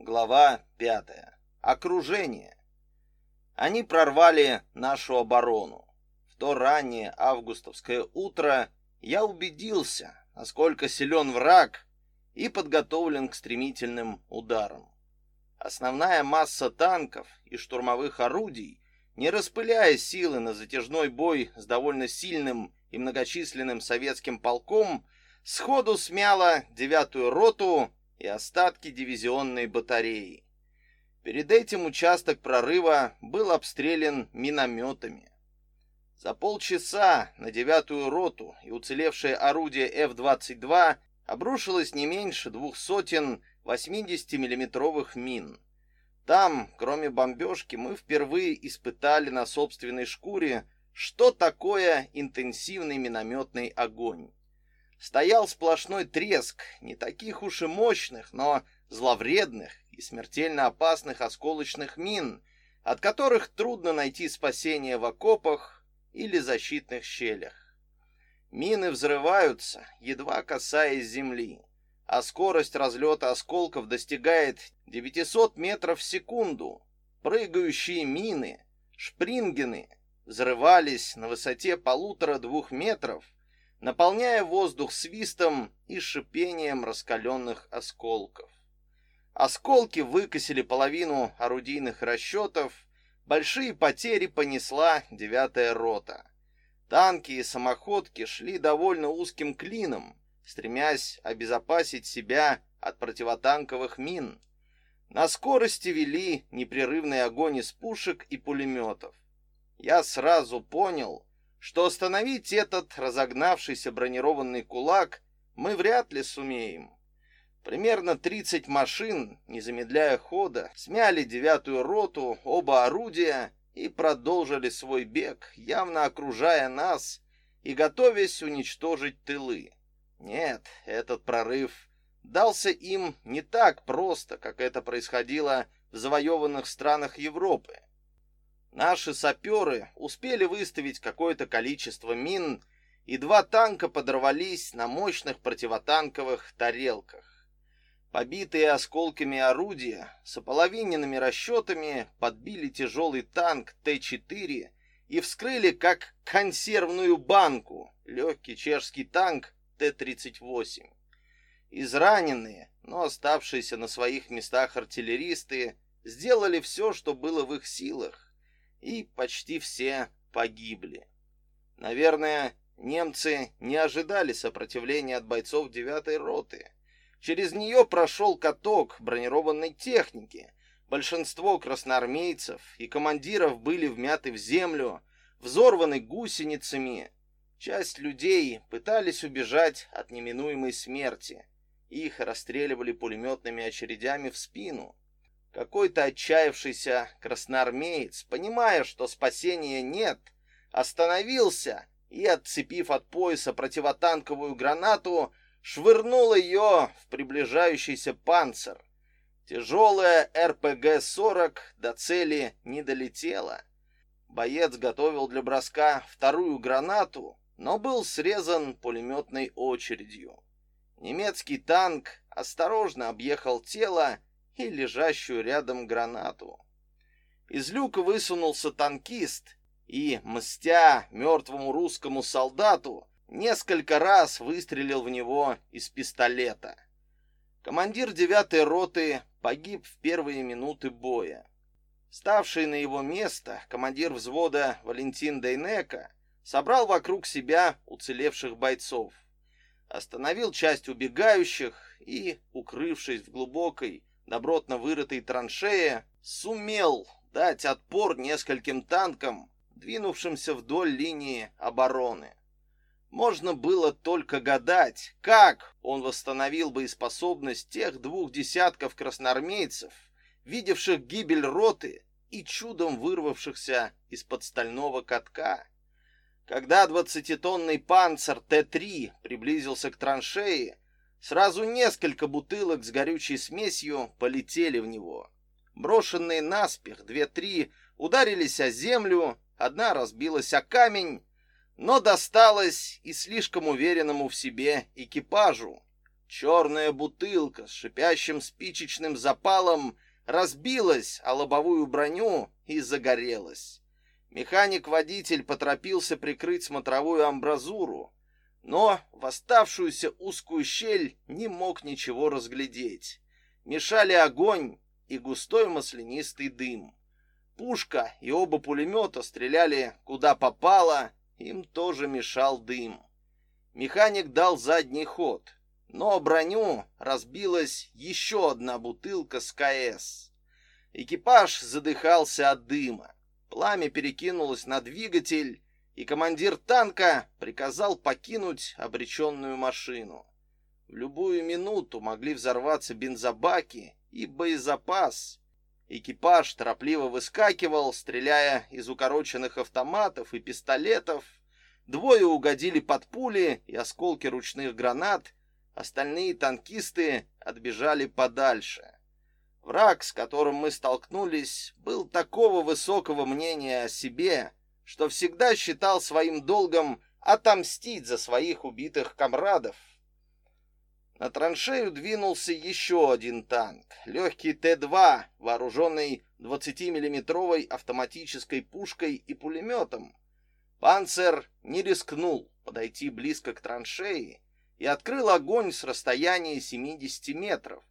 Глава 5. Окружение. Они прорвали нашу оборону. В то раннее августовское утро я убедился, насколько силен враг и подготовлен к стремительным ударам. Основная масса танков и штурмовых орудий, не распыляя силы на затяжной бой с довольно сильным и многочисленным советским полком, сходу смяла девятую роту и остатки дивизионной батареи. Перед этим участок прорыва был обстрелян минометами. За полчаса на девятую роту и уцелевшее орудие F-22 обрушилось не меньше двух сотен 80-миллиметровых мин. Там, кроме бомбежки, мы впервые испытали на собственной шкуре, что такое интенсивный минометный огонь стоял сплошной треск не таких уж и мощных, но зловредных и смертельно опасных осколочных мин, от которых трудно найти спасение в окопах или защитных щелях. Мины взрываются, едва касаясь земли, а скорость разлета осколков достигает 900 метров в секунду. Прыгающие мины, шпрингены, взрывались на высоте полутора-двух метров — наполняя воздух свистом и шипением раскаленных осколков. Осколки выкосили половину орудийных расчетов, большие потери понесла девятая рота. Танки и самоходки шли довольно узким клином, стремясь обезопасить себя от противотанковых мин. На скорости вели непрерывный огонь из пушек и пулеметов. Я сразу понял, что остановить этот разогнавшийся бронированный кулак мы вряд ли сумеем. Примерно 30 машин, не замедляя хода, смяли девятую роту, оба орудия и продолжили свой бег, явно окружая нас и готовясь уничтожить тылы. Нет, этот прорыв дался им не так просто, как это происходило в завоеванных странах Европы. Наши саперы успели выставить какое-то количество мин, и два танка подорвались на мощных противотанковых тарелках. Побитые осколками орудия с ополовиненными расчетами подбили тяжелый танк Т-4 и вскрыли как консервную банку легкий чешский танк Т-38. Израненные, но оставшиеся на своих местах артиллеристы сделали все, что было в их силах, и почти все погибли. Наверное, немцы не ожидали сопротивления от бойцов 9-й роты. Через нее прошел каток бронированной техники. Большинство красноармейцев и командиров были вмяты в землю, взорваны гусеницами. Часть людей пытались убежать от неминуемой смерти. Их расстреливали пулеметными очередями в спину. Какой-то отчаявшийся красноармеец, понимая, что спасения нет, остановился и, отцепив от пояса противотанковую гранату, швырнул ее в приближающийся панцир. Тяжелая РПГ-40 до цели не долетела. Боец готовил для броска вторую гранату, но был срезан пулеметной очередью. Немецкий танк осторожно объехал тело и лежащую рядом гранату. Из люка высунулся танкист и, мстя мертвому русскому солдату, несколько раз выстрелил в него из пистолета. Командир девятой роты погиб в первые минуты боя. Ставший на его место командир взвода Валентин Дейнека собрал вокруг себя уцелевших бойцов, остановил часть убегающих и, укрывшись в глубокой добротно вырытой траншее, сумел дать отпор нескольким танкам, двинувшимся вдоль линии обороны. Можно было только гадать, как он восстановил боеспособность тех двух десятков красноармейцев, видевших гибель роты и чудом вырвавшихся из-под стального катка. Когда двадцатитонный панцир Т-3 приблизился к траншее, Сразу несколько бутылок с горючей смесью полетели в него. Брошенные наспех две-три ударились о землю, одна разбилась о камень, но досталось и слишком уверенному в себе экипажу. черная бутылка с шипящим спичечным запалом разбилась о лобовую броню и загорелась. Механик-водитель поторопился прикрыть смотровую амбразуру, но в оставшуюся узкую щель не мог ничего разглядеть. Мешали огонь и густой маслянистый дым. Пушка и оба пулемета стреляли куда попало, им тоже мешал дым. Механик дал задний ход, но броню разбилась еще одна бутылка с КС. Экипаж задыхался от дыма. Пламя перекинулось на двигатель, и командир танка приказал покинуть обреченную машину. В любую минуту могли взорваться бензобаки и боезапас. Экипаж торопливо выскакивал, стреляя из укороченных автоматов и пистолетов. Двое угодили под пули и осколки ручных гранат, остальные танкисты отбежали подальше. Враг, с которым мы столкнулись, был такого высокого мнения о себе, что всегда считал своим долгом отомстить за своих убитых комрадов. На траншею двинулся еще один танк, легкий Т-2, вооруженный 20-миллиметровой автоматической пушкой и пулеметом. Панцер не рискнул подойти близко к траншеи и открыл огонь с расстояния 70 метров.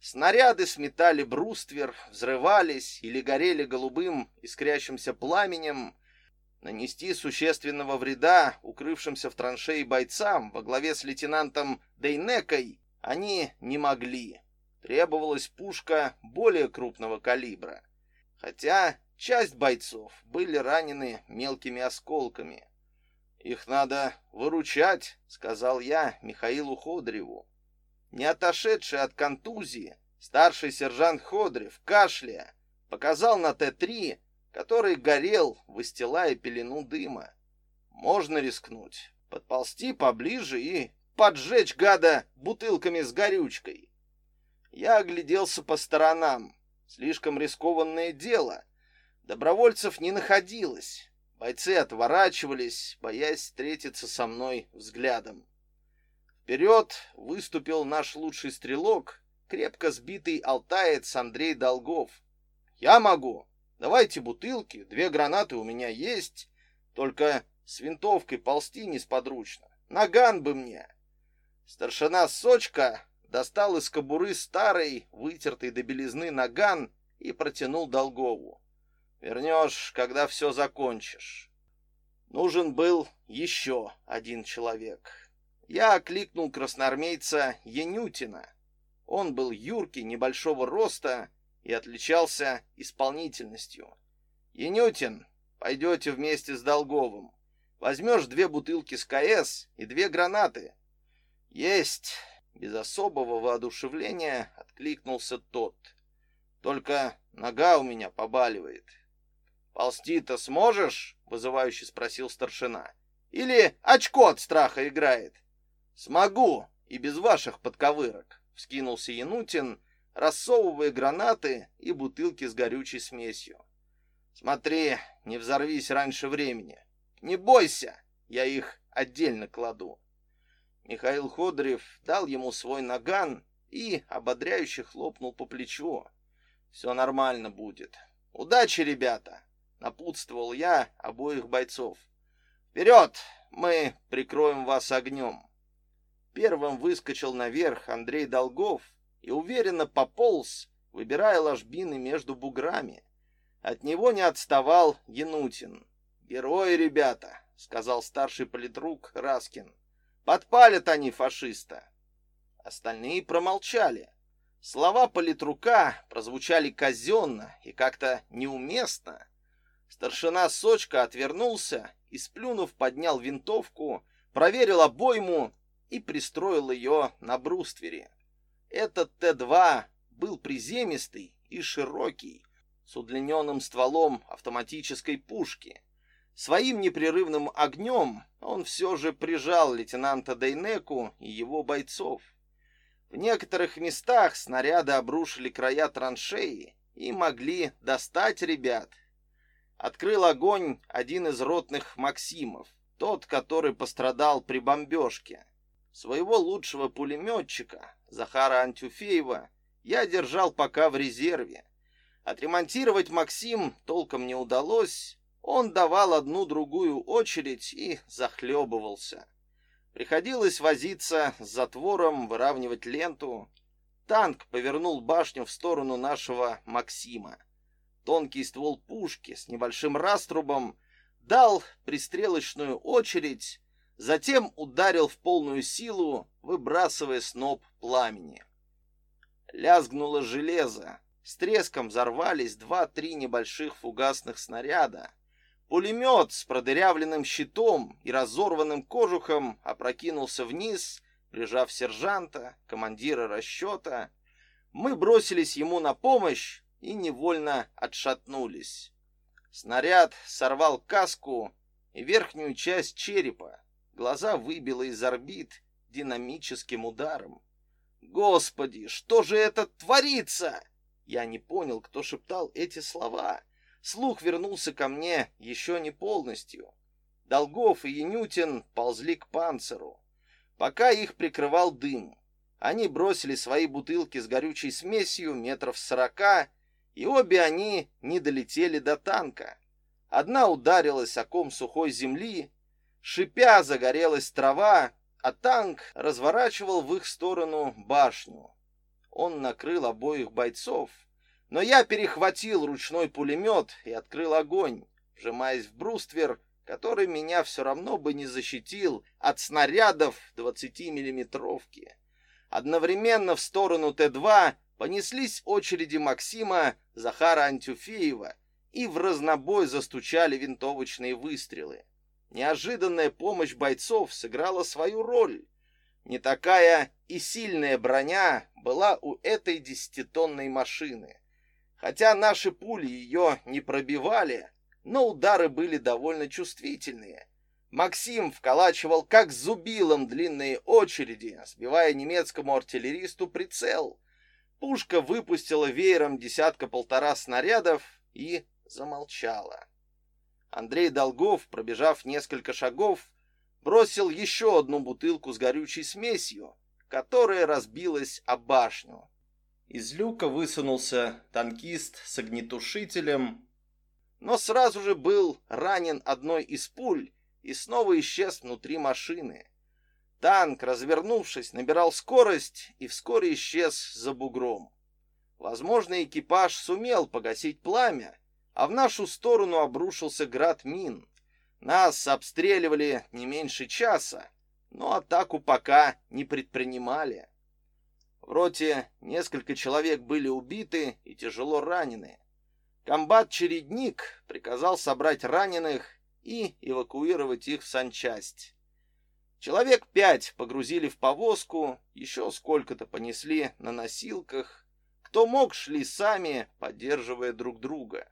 Снаряды сметали бруствер, взрывались или горели голубым искрящимся пламенем, Нанести существенного вреда укрывшимся в траншеи бойцам во главе с лейтенантом Дейнекой они не могли. Требовалась пушка более крупного калибра. Хотя часть бойцов были ранены мелкими осколками. «Их надо выручать», — сказал я Михаилу Ходреву. Не отошедший от контузии, старший сержант Ходрев, кашляя, показал на Т-3 который горел, выстилая пелену дыма. Можно рискнуть, подползти поближе и поджечь гада бутылками с горючкой. Я огляделся по сторонам. Слишком рискованное дело. Добровольцев не находилось. Бойцы отворачивались, боясь встретиться со мной взглядом. Вперед выступил наш лучший стрелок, крепко сбитый алтаец Андрей Долгов. «Я могу!» Давайте бутылки, две гранаты у меня есть, только с винтовкой ползти несподручно. Наган бы мне. Старшина Сочка достал из кобуры старый, вытертый до белизны наган и протянул Долгову. Вернешь, когда все закончишь. Нужен был еще один человек. Я окликнул красноармейца Янютина. Он был юркий, небольшого роста, и отличался исполнительностью. «Янютин, пойдете вместе с Долговым. Возьмешь две бутылки с КС и две гранаты». «Есть!» — без особого воодушевления откликнулся тот. «Только нога у меня побаливает». «Ползти-то сможешь?» — вызывающе спросил старшина. «Или очко от страха играет?» «Смогу, и без ваших подковырок», — вскинулся Янутин рассовывая гранаты и бутылки с горючей смесью. Смотри, не взорвись раньше времени. Не бойся, я их отдельно кладу. Михаил Ходорев дал ему свой наган и ободряюще хлопнул по плечу. Все нормально будет. Удачи, ребята, напутствовал я обоих бойцов. Вперед, мы прикроем вас огнем. Первым выскочил наверх Андрей Долгов и уверенно пополз, выбирая ложбины между буграми. От него не отставал Янутин. «Герои, ребята!» — сказал старший политрук Раскин. «Подпалят они фашиста!» Остальные промолчали. Слова политрука прозвучали казенно и как-то неуместно. Старшина Сочка отвернулся и, сплюнув, поднял винтовку, проверил обойму и пристроил ее на бруствере. Этот Т-2 был приземистый и широкий, с удлиненным стволом автоматической пушки. Своим непрерывным огнем он все же прижал лейтенанта Дейнеку и его бойцов. В некоторых местах снаряды обрушили края траншеи и могли достать ребят. Открыл огонь один из ротных Максимов, тот, который пострадал при бомбежке. Своего лучшего пулеметчика, Захара Антюфеева, я держал пока в резерве. Отремонтировать Максим толком не удалось, он давал одну-другую очередь и захлебывался. Приходилось возиться с затвором, выравнивать ленту. Танк повернул башню в сторону нашего Максима. Тонкий ствол пушки с небольшим раструбом дал пристрелочную очередь, затем ударил в полную силу, выбрасывая сноп пламени. Лязгнуло железо, с треском взорвались два-три небольших фугасных снаряда. Пулемет с продырявленным щитом и разорванным кожухом опрокинулся вниз, прижав сержанта, командира расчета. Мы бросились ему на помощь и невольно отшатнулись. Снаряд сорвал каску и верхнюю часть черепа. Глаза выбило из орбит динамическим ударом. Господи, что же это творится? Я не понял, кто шептал эти слова. Слух вернулся ко мне еще не полностью. Долгов и Янютин ползли к панциру. Пока их прикрывал дым, они бросили свои бутылки с горючей смесью метров сорока, и обе они не долетели до танка. Одна ударилась о ком сухой земли, шипя загорелась трава, а танк разворачивал в их сторону башню. Он накрыл обоих бойцов, но я перехватил ручной пулемет и открыл огонь, вжимаясь в бруствер, который меня все равно бы не защитил от снарядов 20-миллиметровки. Одновременно в сторону Т-2 понеслись очереди Максима Захара Антюфеева, и в разнобой застучали винтовочные выстрелы. Неожиданная помощь бойцов сыграла свою роль. Не такая и сильная броня была у этой десятитонной машины. Хотя наши пули ее не пробивали, но удары были довольно чувствительные. Максим вколачивал как зубилом длинные очереди, сбивая немецкому артиллеристу прицел. Пушка выпустила веером десятка-полтора снарядов и замолчала. Андрей Долгов, пробежав несколько шагов, бросил еще одну бутылку с горючей смесью, которая разбилась о башню. Из люка высунулся танкист с огнетушителем, но сразу же был ранен одной из пуль и снова исчез внутри машины. Танк, развернувшись, набирал скорость и вскоре исчез за бугром. Возможно, экипаж сумел погасить пламя, а в нашу сторону обрушился град мин. Нас обстреливали не меньше часа, но атаку пока не предпринимали. В роте несколько человек были убиты и тяжело ранены. Комбат-чередник приказал собрать раненых и эвакуировать их в санчасть. Человек пять погрузили в повозку, еще сколько-то понесли на носилках. Кто мог, шли сами, поддерживая друг друга.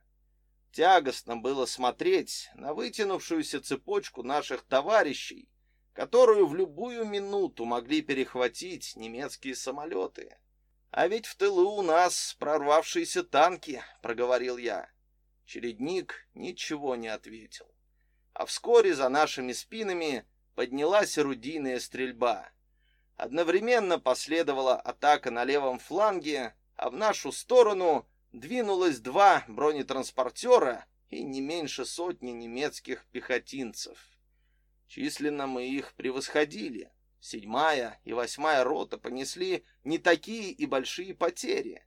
Тягостно было смотреть на вытянувшуюся цепочку наших товарищей, которую в любую минуту могли перехватить немецкие самолеты. А ведь в тылу у нас прорвавшиеся танки, проговорил я. Чередник ничего не ответил. А вскоре за нашими спинами поднялась орудийная стрельба. Одновременно последовала атака на левом фланге, а в нашу сторону двинулось два бронетранспортера и не меньше сотни немецких пехотинцев. Численно мы их превосходили. Седьмая и восьмая рота понесли не такие и большие потери.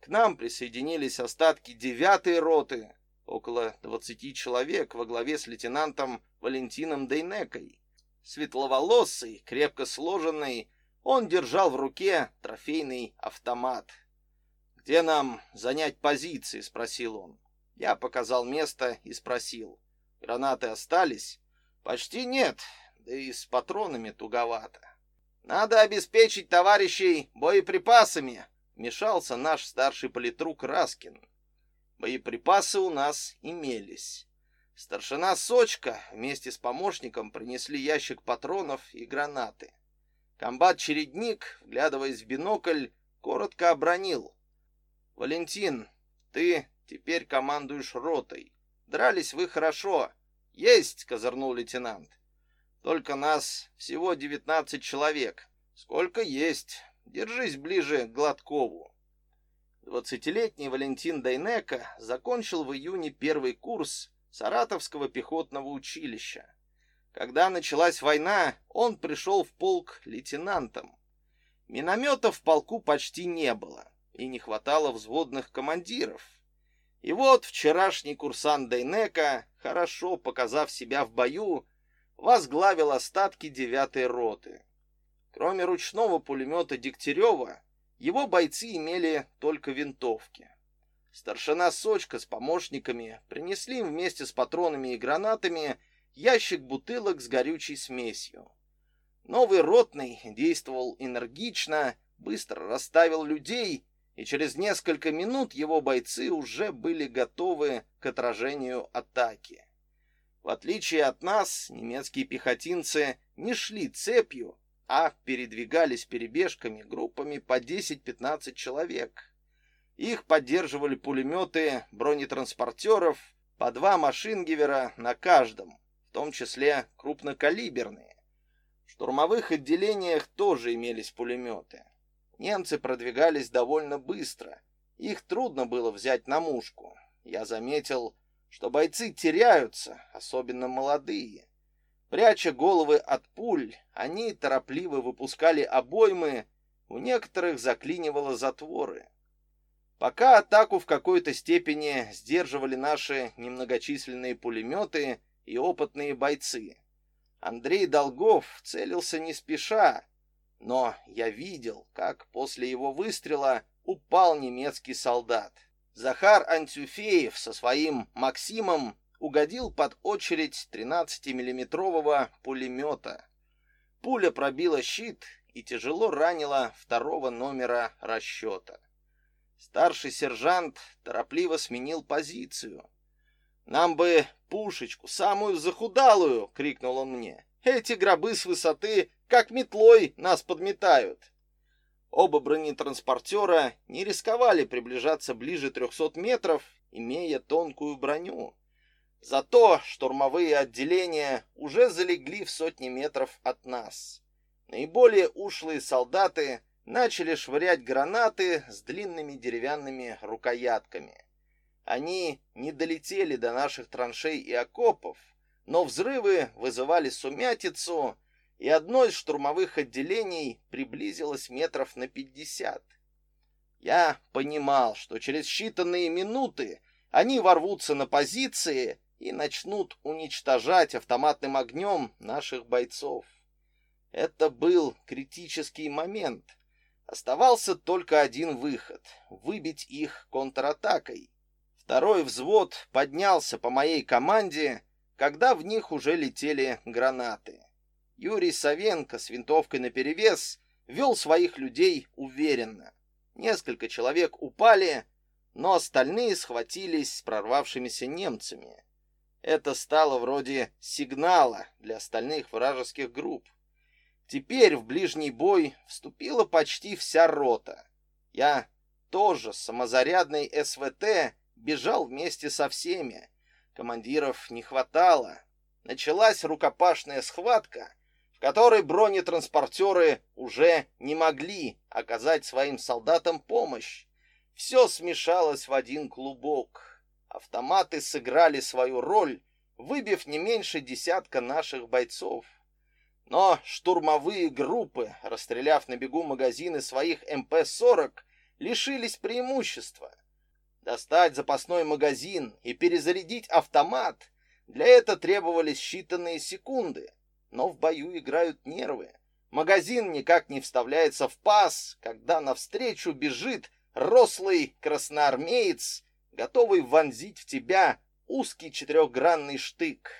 К нам присоединились остатки девятой роты, около двадцати человек во главе с лейтенантом Валентином Дейнекой. Светловолосый, крепко сложенный, он держал в руке трофейный автомат. «Где нам занять позиции?» — спросил он. Я показал место и спросил. «Гранаты остались?» Почти нет, да и с патронами туговато. Надо обеспечить товарищей боеприпасами, вмешался наш старший политрук Раскин. Боеприпасы у нас имелись. Старшина Сочка вместе с помощником принесли ящик патронов и гранаты. Комбат-чередник, вглядываясь в бинокль, коротко обронил. «Валентин, ты теперь командуешь ротой. Дрались вы хорошо, «Есть!» — козырнул лейтенант. Только нас всего 19 человек. Сколько есть. Держись ближе к Гладкову. Двадцатилетний Валентин Дайнека закончил в июне первый курс Саратовского пехотного училища. Когда началась война, он пришел в полк лейтенантом. Минометов в полку почти не было, и не хватало взводных командиров. И вот вчерашний курсант Дейнека, хорошо показав себя в бою, возглавил остатки девятой роты. Кроме ручного пулемета Дегтярева, его бойцы имели только винтовки. Старшина Сочка с помощниками принесли им вместе с патронами и гранатами ящик бутылок с горючей смесью. Новый ротный действовал энергично, быстро расставил людей, и через несколько минут его бойцы уже были готовы к отражению атаки. В отличие от нас, немецкие пехотинцы не шли цепью, а передвигались перебежками группами по 10-15 человек. Их поддерживали пулеметы бронетранспортеров, по два машингевера на каждом, в том числе крупнокалиберные. В штурмовых отделениях тоже имелись пулеметы. Немцы продвигались довольно быстро. Их трудно было взять на мушку. Я заметил, что бойцы теряются, особенно молодые. Пряча головы от пуль, они торопливо выпускали обоймы, у некоторых заклинивало затворы. Пока атаку в какой-то степени сдерживали наши немногочисленные пулеметы и опытные бойцы. Андрей Долгов целился не спеша, но я видел, как после его выстрела упал немецкий солдат. Захар Антюфеев со своим Максимом угодил под очередь 13-миллиметрового пулемета. Пуля пробила щит и тяжело ранила второго номера расчета. Старший сержант торопливо сменил позицию. «Нам бы пушечку, самую захудалую!» — крикнул он мне. «Эти гробы с высоты, как метлой, нас подметают!» Оба бронетранспортера не рисковали приближаться ближе 300 метров, имея тонкую броню. Зато штурмовые отделения уже залегли в сотни метров от нас. Наиболее ушлые солдаты начали швырять гранаты с длинными деревянными рукоятками. Они не долетели до наших траншей и окопов, но взрывы вызывали сумятицу, и одно из штурмовых отделений приблизилось метров на пятьдесят. Я понимал, что через считанные минуты они ворвутся на позиции и начнут уничтожать автоматным огнем наших бойцов. Это был критический момент. Оставался только один выход — выбить их контратакой. Второй взвод поднялся по моей команде, когда в них уже летели гранаты. Юрий Савенко с винтовкой наперевес вел своих людей уверенно. Несколько человек упали, но остальные схватились с прорвавшимися немцами. Это стало вроде сигнала для остальных вражеских групп. Теперь в ближний бой вступила почти вся рота. Я тоже с самозарядной СВТ бежал вместе со всеми. Командиров не хватало. Началась рукопашная схватка — которой бронетранспортеры уже не могли оказать своим солдатам помощь. Все смешалось в один клубок. Автоматы сыграли свою роль, выбив не меньше десятка наших бойцов. Но штурмовые группы, расстреляв на бегу магазины своих МП-40, лишились преимущества. Достать запасной магазин и перезарядить автомат — для этого требовались считанные секунды — но в бою играют нервы. Магазин никак не вставляется в паз, когда навстречу бежит рослый красноармеец, готовый вонзить в тебя узкий четырехгранный штык.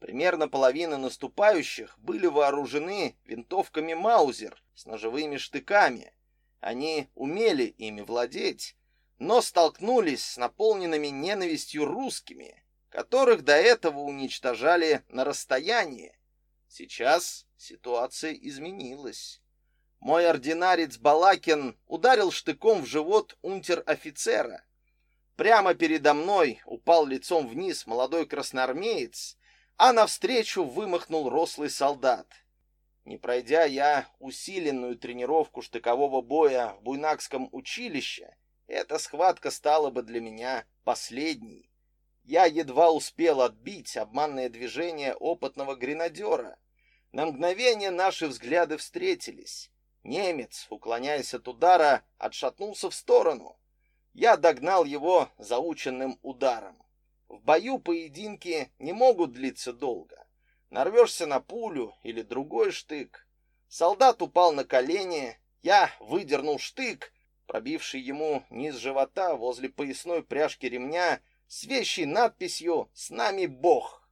Примерно половина наступающих были вооружены винтовками Маузер с ножевыми штыками. Они умели ими владеть, но столкнулись с наполненными ненавистью русскими, которых до этого уничтожали на расстоянии, Сейчас ситуация изменилась. Мой ординарец Балакин ударил штыком в живот унтер-офицера. Прямо передо мной упал лицом вниз молодой красноармеец, а навстречу вымахнул рослый солдат. Не пройдя я усиленную тренировку штыкового боя в Буйнакском училище, эта схватка стала бы для меня последней. Я едва успел отбить обманное движение опытного гренадера. На мгновение наши взгляды встретились. Немец, уклоняясь от удара, отшатнулся в сторону. Я догнал его заученным ударом. В бою поединки не могут длиться долго. Нарвешься на пулю или другой штык. Солдат упал на колени, я выдернул штык, пробивший ему низ живота возле поясной пряжки ремня с вещей надписью «С нами Бог».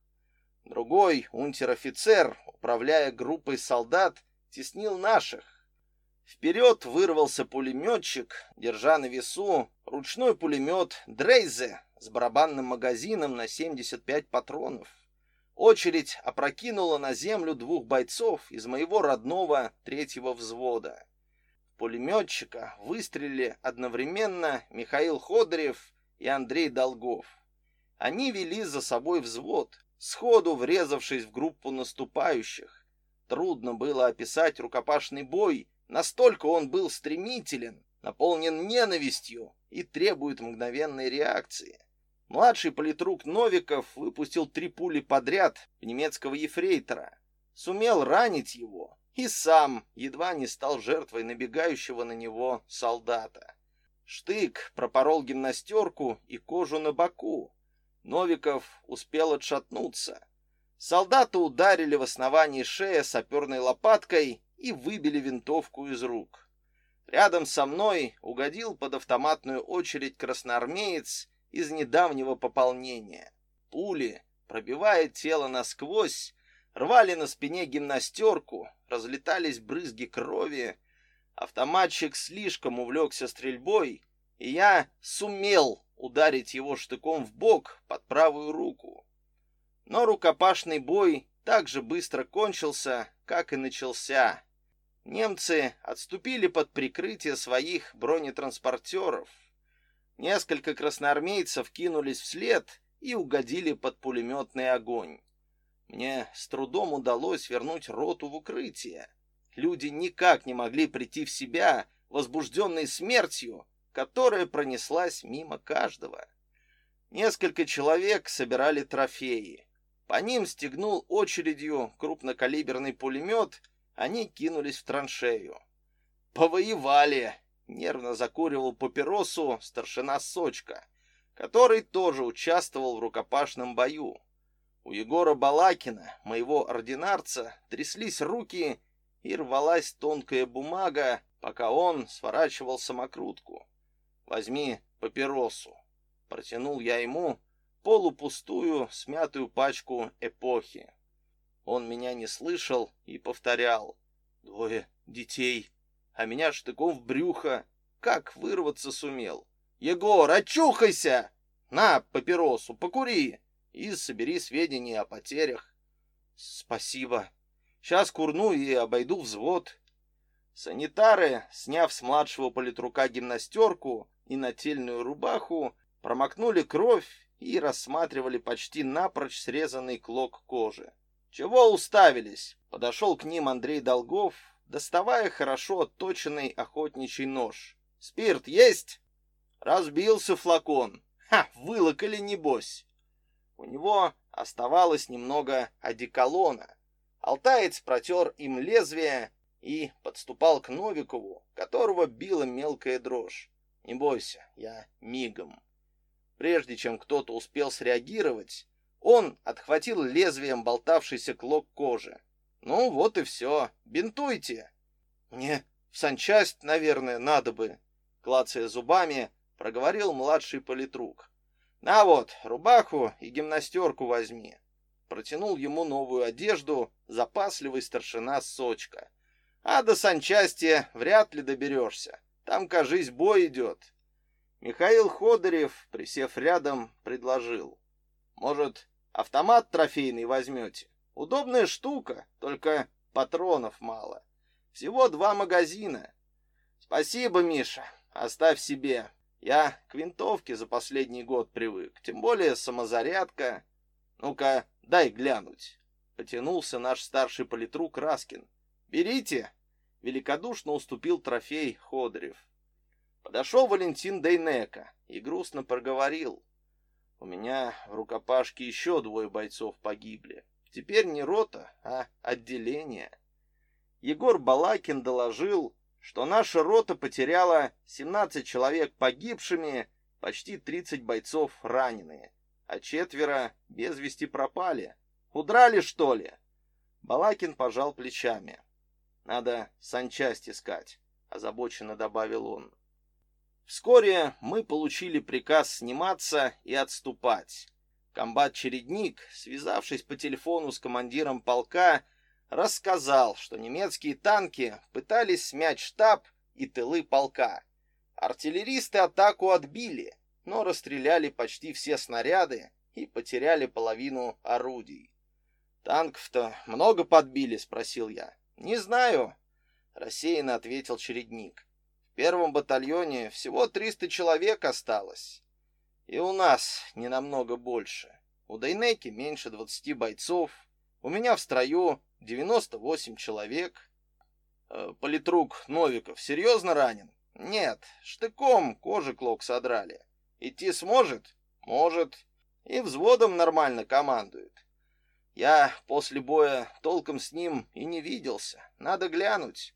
Другой унтер-офицер, управляя группой солдат, теснил наших. Вперед вырвался пулеметчик, держа на весу ручной пулемет Дрейзе с барабанным магазином на 75 патронов. Очередь опрокинула на землю двух бойцов из моего родного третьего взвода. В пулеметчика выстрелили одновременно Михаил Ходорев и Андрей Долгов. Они вели за собой взвод, сходу врезавшись в группу наступающих. Трудно было описать рукопашный бой, настолько он был стремителен, наполнен ненавистью и требует мгновенной реакции. Младший политрук Новиков выпустил три пули подряд в немецкого ефрейтора, сумел ранить его и сам едва не стал жертвой набегающего на него солдата. Штык пропорол гимнастерку и кожу на боку. Новиков успел отшатнуться. Солдата ударили в основании шеи саперной лопаткой и выбили винтовку из рук. Рядом со мной угодил под автоматную очередь красноармеец из недавнего пополнения. Пули, пробивая тело насквозь, рвали на спине гимнастерку, разлетались брызги крови, Автоматчик слишком увлекся стрельбой, и я сумел ударить его штыком в бок под правую руку. Но рукопашный бой так же быстро кончился, как и начался. Немцы отступили под прикрытие своих бронетранспортеров. Несколько красноармейцев кинулись вслед и угодили под пулеметный огонь. Мне с трудом удалось вернуть роту в укрытие. Люди никак не могли прийти в себя, возбужденные смертью, которая пронеслась мимо каждого. Несколько человек собирали трофеи. По ним стегнул очередью крупнокалиберный пулемет, они кинулись в траншею. «Повоевали!» — нервно закуривал папиросу старшина Сочка, который тоже участвовал в рукопашном бою. У Егора Балакина, моего ординарца, тряслись руки и рвалась тонкая бумага, пока он сворачивал самокрутку. «Возьми папиросу». Протянул я ему полупустую, смятую пачку эпохи. Он меня не слышал и повторял. «Двое детей, а меня штыком в брюхо. Как вырваться сумел?» «Егор, очухайся! На папиросу, покури и собери сведения о потерях». «Спасибо», Сейчас курну и обойду взвод. Санитары, сняв с младшего политрука гимнастерку и нательную рубаху, промокнули кровь и рассматривали почти напрочь срезанный клок кожи. «Чего уставились?» — подошел к ним Андрей Долгов, доставая хорошо отточенный охотничий нож. «Спирт есть?» Разбился флакон. Ха, вылокали небось. У него оставалось немного одеколона, Алтаец протер им лезвие и подступал к Новикову, которого била мелкая дрожь. Не бойся, я мигом. Прежде чем кто-то успел среагировать, он отхватил лезвием болтавшийся клок кожи. Ну вот и все, бинтуйте. Мне в санчасть, наверное, надо бы, клацая зубами, проговорил младший политрук. На вот, рубаху и гимнастерку возьми протянул ему новую одежду запасливый старшина Сочка. А до санчасти вряд ли доберешься. Там, кажись, бой идет. Михаил Ходорев, присев рядом, предложил. Может, автомат трофейный возьмете? Удобная штука, только патронов мало. Всего два магазина. Спасибо, Миша, оставь себе. Я к винтовке за последний год привык, тем более самозарядка. Ну-ка, дай глянуть. Потянулся наш старший политрук Раскин. Берите. Великодушно уступил трофей Ходырев. Подошел Валентин Дейнека и грустно проговорил. У меня в рукопашке еще двое бойцов погибли. Теперь не рота, а отделение. Егор Балакин доложил, что наша рота потеряла 17 человек погибшими, почти 30 бойцов раненые, а четверо без вести пропали. Удрали, что ли? Балакин пожал плечами. Надо санчасть искать, озабоченно добавил он. Вскоре мы получили приказ сниматься и отступать. Комбат-чередник, связавшись по телефону с командиром полка, рассказал, что немецкие танки пытались смять штаб и тылы полка. Артиллеристы атаку отбили, но расстреляли почти все снаряды и потеряли половину орудий. «Танков-то много подбили?» — спросил я. «Не знаю», — рассеянно ответил чередник первом батальоне всего 300 человек осталось. И у нас не намного больше. У Дайнеки меньше 20 бойцов. У меня в строю 98 человек. Э, политрук Новиков серьезно ранен? Нет, штыком кожи клок содрали. Идти сможет? Может. И взводом нормально командует. Я после боя толком с ним и не виделся. Надо глянуть.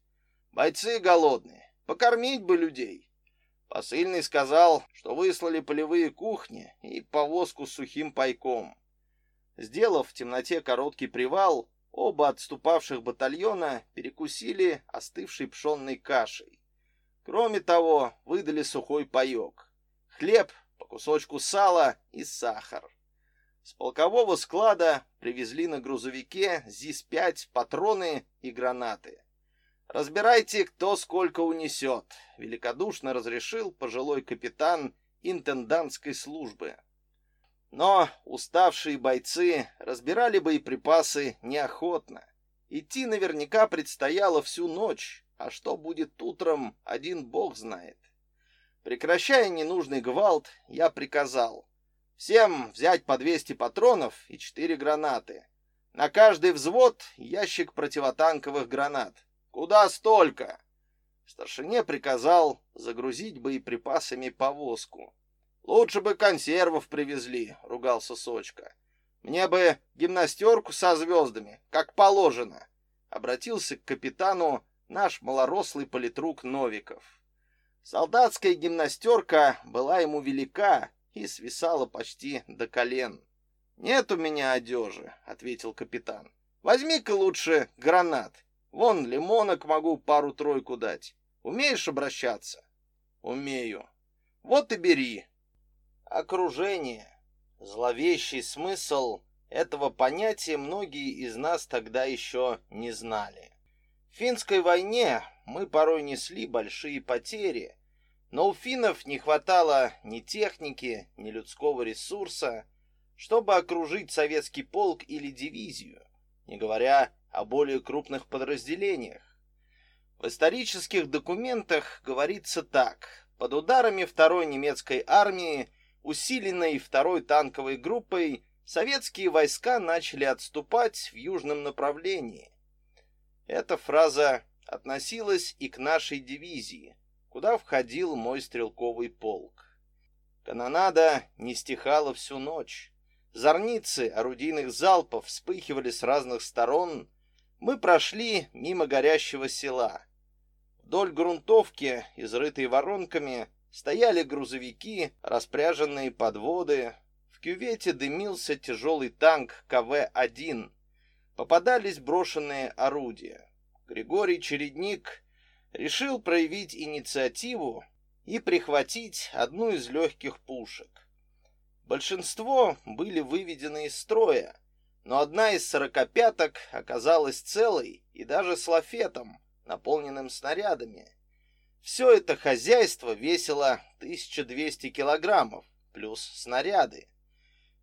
Бойцы голодные. Покормить бы людей. Посыльный сказал, что выслали полевые кухни и повозку с сухим пайком. Сделав в темноте короткий привал, оба отступавших батальона перекусили остывшей пшенной кашей. Кроме того, выдали сухой паёк. Хлеб, по кусочку сала и сахар. С полкового склада привезли на грузовике ЗИС-5 патроны и гранаты. Разбирайте, кто сколько унесет, великодушно разрешил пожилой капитан интендантской службы. Но уставшие бойцы разбирали боеприпасы неохотно. Идти наверняка предстояло всю ночь, а что будет утром, один бог знает. Прекращая ненужный гвалт, я приказал всем взять по 200 патронов и 4 гранаты. На каждый взвод ящик противотанковых гранат. Куда столько? Старшине приказал загрузить боеприпасами повозку. Лучше бы консервов привезли, ругался Сочка. Мне бы гимнастерку со звездами, как положено. Обратился к капитану наш малорослый политрук Новиков. Солдатская гимнастерка была ему велика и свисала почти до колен. «Нет у меня одежи», — ответил капитан. «Возьми-ка лучше гранат Вон лимонок могу пару-тройку дать. Умеешь обращаться? Умею. Вот и бери. Окружение. Зловещий смысл этого понятия многие из нас тогда еще не знали. В финской войне мы порой несли большие потери, но у финнов не хватало ни техники, ни людского ресурса, чтобы окружить советский полк или дивизию, не говоря о более крупных подразделениях. В исторических документах говорится так. Под ударами второй немецкой армии, усиленной второй танковой группой, советские войска начали отступать в южном направлении. Эта фраза относилась и к нашей дивизии, куда входил мой стрелковый полк. Канонада не стихала всю ночь. Зорницы орудийных залпов вспыхивали с разных сторон, мы прошли мимо горящего села. Вдоль грунтовки, изрытой воронками, стояли грузовики, распряженные подводы. В кювете дымился тяжелый танк КВ-1. Попадались брошенные орудия. Григорий Чередник решил проявить инициативу и прихватить одну из легких пушек. Большинство были выведены из строя, но одна из сорокопяток оказалась целой и даже с лафетом, наполненным снарядами. Все это хозяйство весило 1200 килограммов, плюс снаряды.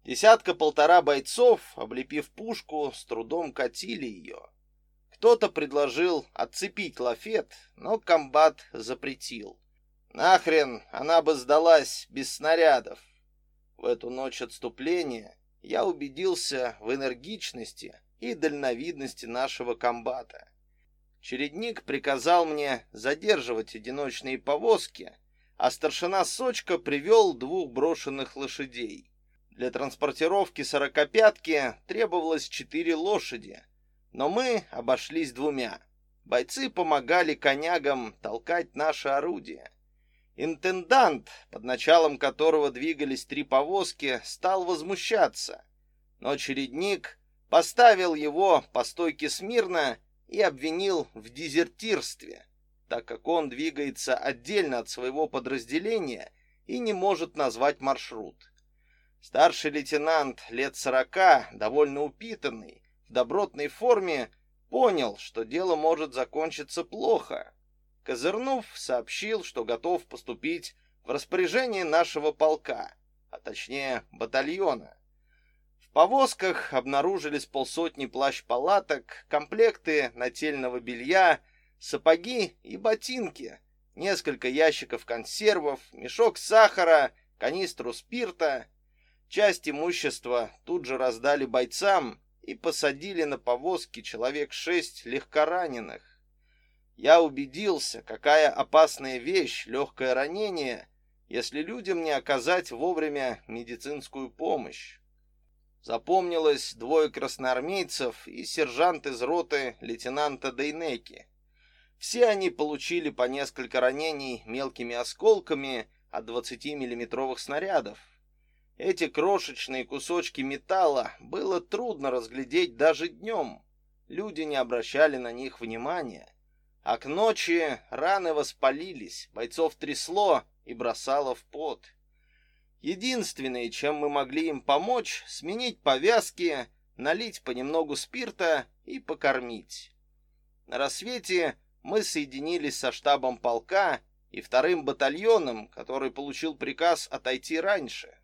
Десятка-полтора бойцов, облепив пушку, с трудом катили ее. Кто-то предложил отцепить лафет, но комбат запретил. Нахрен она бы сдалась без снарядов. В эту ночь отступления я убедился в энергичности и дальновидности нашего комбата. Чередник приказал мне задерживать одиночные повозки, а старшина Сочка привел двух брошенных лошадей. Для транспортировки сорокопятки требовалось четыре лошади, но мы обошлись двумя. Бойцы помогали конягам толкать наше орудие. Интендант, под началом которого двигались три повозки, стал возмущаться, но чередник поставил его по стойке смирно и обвинил в дезертирстве, так как он двигается отдельно от своего подразделения и не может назвать маршрут. Старший лейтенант лет сорока, довольно упитанный, в добротной форме, понял, что дело может закончиться плохо. Козырнув, сообщил, что готов поступить в распоряжение нашего полка, а точнее батальона. В повозках обнаружились полсотни плащ-палаток, комплекты нательного белья, сапоги и ботинки, несколько ящиков консервов, мешок сахара, канистру спирта. Часть имущества тут же раздали бойцам и посадили на повозки человек шесть легкораненых. Я убедился, какая опасная вещь легкое ранение, если людям не оказать вовремя медицинскую помощь. Запомнилось двое красноармейцев и сержант из роты лейтенанта Дейнеки. Все они получили по несколько ранений мелкими осколками от 20-миллиметровых снарядов. Эти крошечные кусочки металла было трудно разглядеть даже днем. Люди не обращали на них внимания. А к ночи раны воспалились, бойцов трясло и бросало в пот. Единственное, чем мы могли им помочь, сменить повязки, налить понемногу спирта и покормить. На рассвете мы соединились со штабом полка и вторым батальоном, который получил приказ отойти раньше.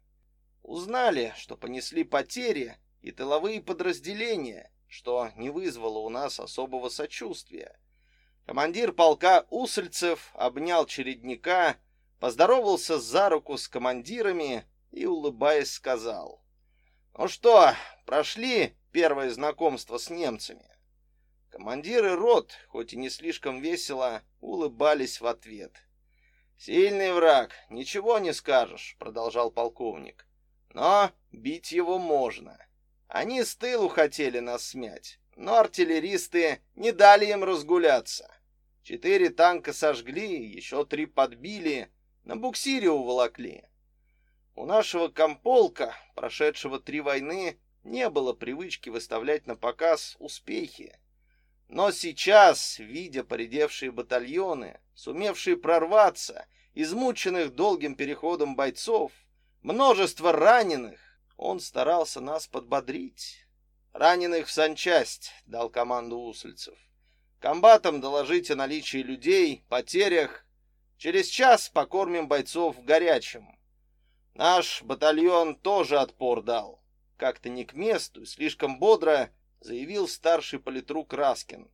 Узнали, что понесли потери и тыловые подразделения, что не вызвало у нас особого сочувствия. Командир полка Усольцев обнял чередника поздоровался за руку с командирами и, улыбаясь, сказал. «Ну что, прошли первое знакомство с немцами?» Командиры рот, хоть и не слишком весело, улыбались в ответ. «Сильный враг, ничего не скажешь», — продолжал полковник. «Но бить его можно. Они с тылу хотели нас смять, но артиллеристы не дали им разгуляться. Четыре танка сожгли, еще три подбили, на буксире уволокли. У нашего комполка, прошедшего три войны, не было привычки выставлять на показ успехи. Но сейчас, видя поредевшие батальоны, сумевшие прорваться, измученных долгим переходом бойцов, множество раненых, он старался нас подбодрить. «Раненых в санчасть», — дал команду Усольцев. «Комбатам доложите о наличии людей, потерях Через час покормим бойцов горячим. Наш батальон тоже отпор дал. Как-то не к месту и слишком бодро заявил старший политрук Раскин.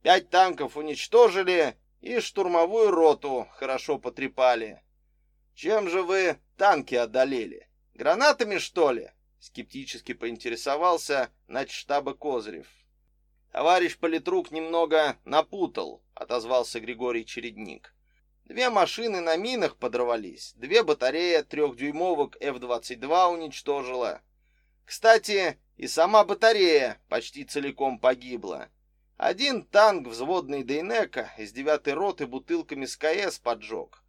Пять танков уничтожили и штурмовую роту хорошо потрепали. Чем же вы танки одолели? Гранатами, что ли? Скептически поинтересовался начштаба Козырев. Товарищ политрук немного напутал, отозвался Григорий Чередник. Две машины на минах подорвались, две батареи трехдюймовок F-22 уничтожила. Кстати, и сама батарея почти целиком погибла. Один танк взводный Дейнека из девятой роты бутылками с КС поджег.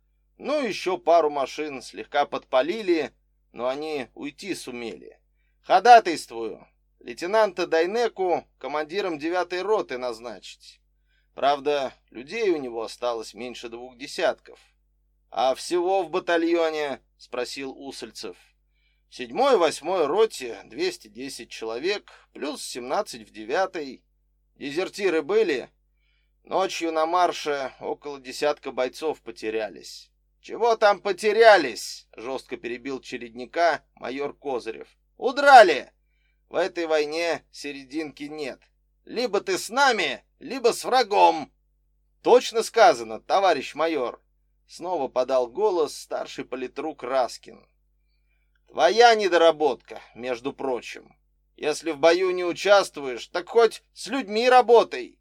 Ну, еще пару машин слегка подпалили, но они уйти сумели. Ходатайствую, лейтенанта Дайнеку командиром девятой роты назначить. Правда, людей у него осталось меньше двух десятков. А всего в батальоне, спросил Усольцев. В седьмой и восьмой роте 210 человек, плюс 17 в девятой. Дезертиры были. Ночью на марше около десятка бойцов потерялись. Чего там потерялись? жестко перебил чередника майор Козырев. Удрали. В этой войне серединки нет. Либо ты с нами, либо с врагом. Точно сказано, товарищ майор. Снова подал голос старший политрук Раскин. Твоя недоработка, между прочим. Если в бою не участвуешь, так хоть с людьми работай.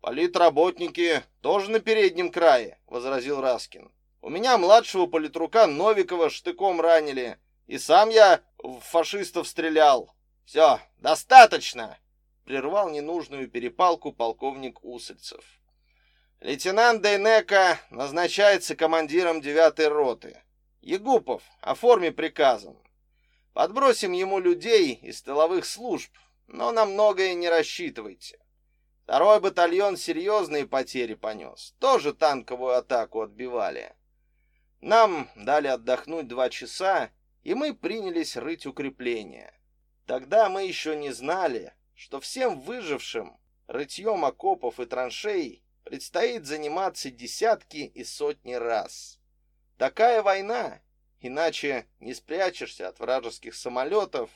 Политработники тоже на переднем крае, возразил Раскин. У меня младшего политрука Новикова штыком ранили, и сам я в фашистов стрелял. Все, достаточно, прервал ненужную перепалку полковник Усольцев. Лейтенант Дейнека назначается командиром девятой роты. Егупов, оформи приказом. Подбросим ему людей из тыловых служб, но на многое не рассчитывайте. Второй батальон серьезные потери понес, тоже танковую атаку отбивали. Нам дали отдохнуть два часа, и мы принялись рыть укрепления. Тогда мы еще не знали, что всем выжившим рытьем окопов и траншей предстоит заниматься десятки и сотни раз. Такая война, иначе не спрячешься от вражеских самолетов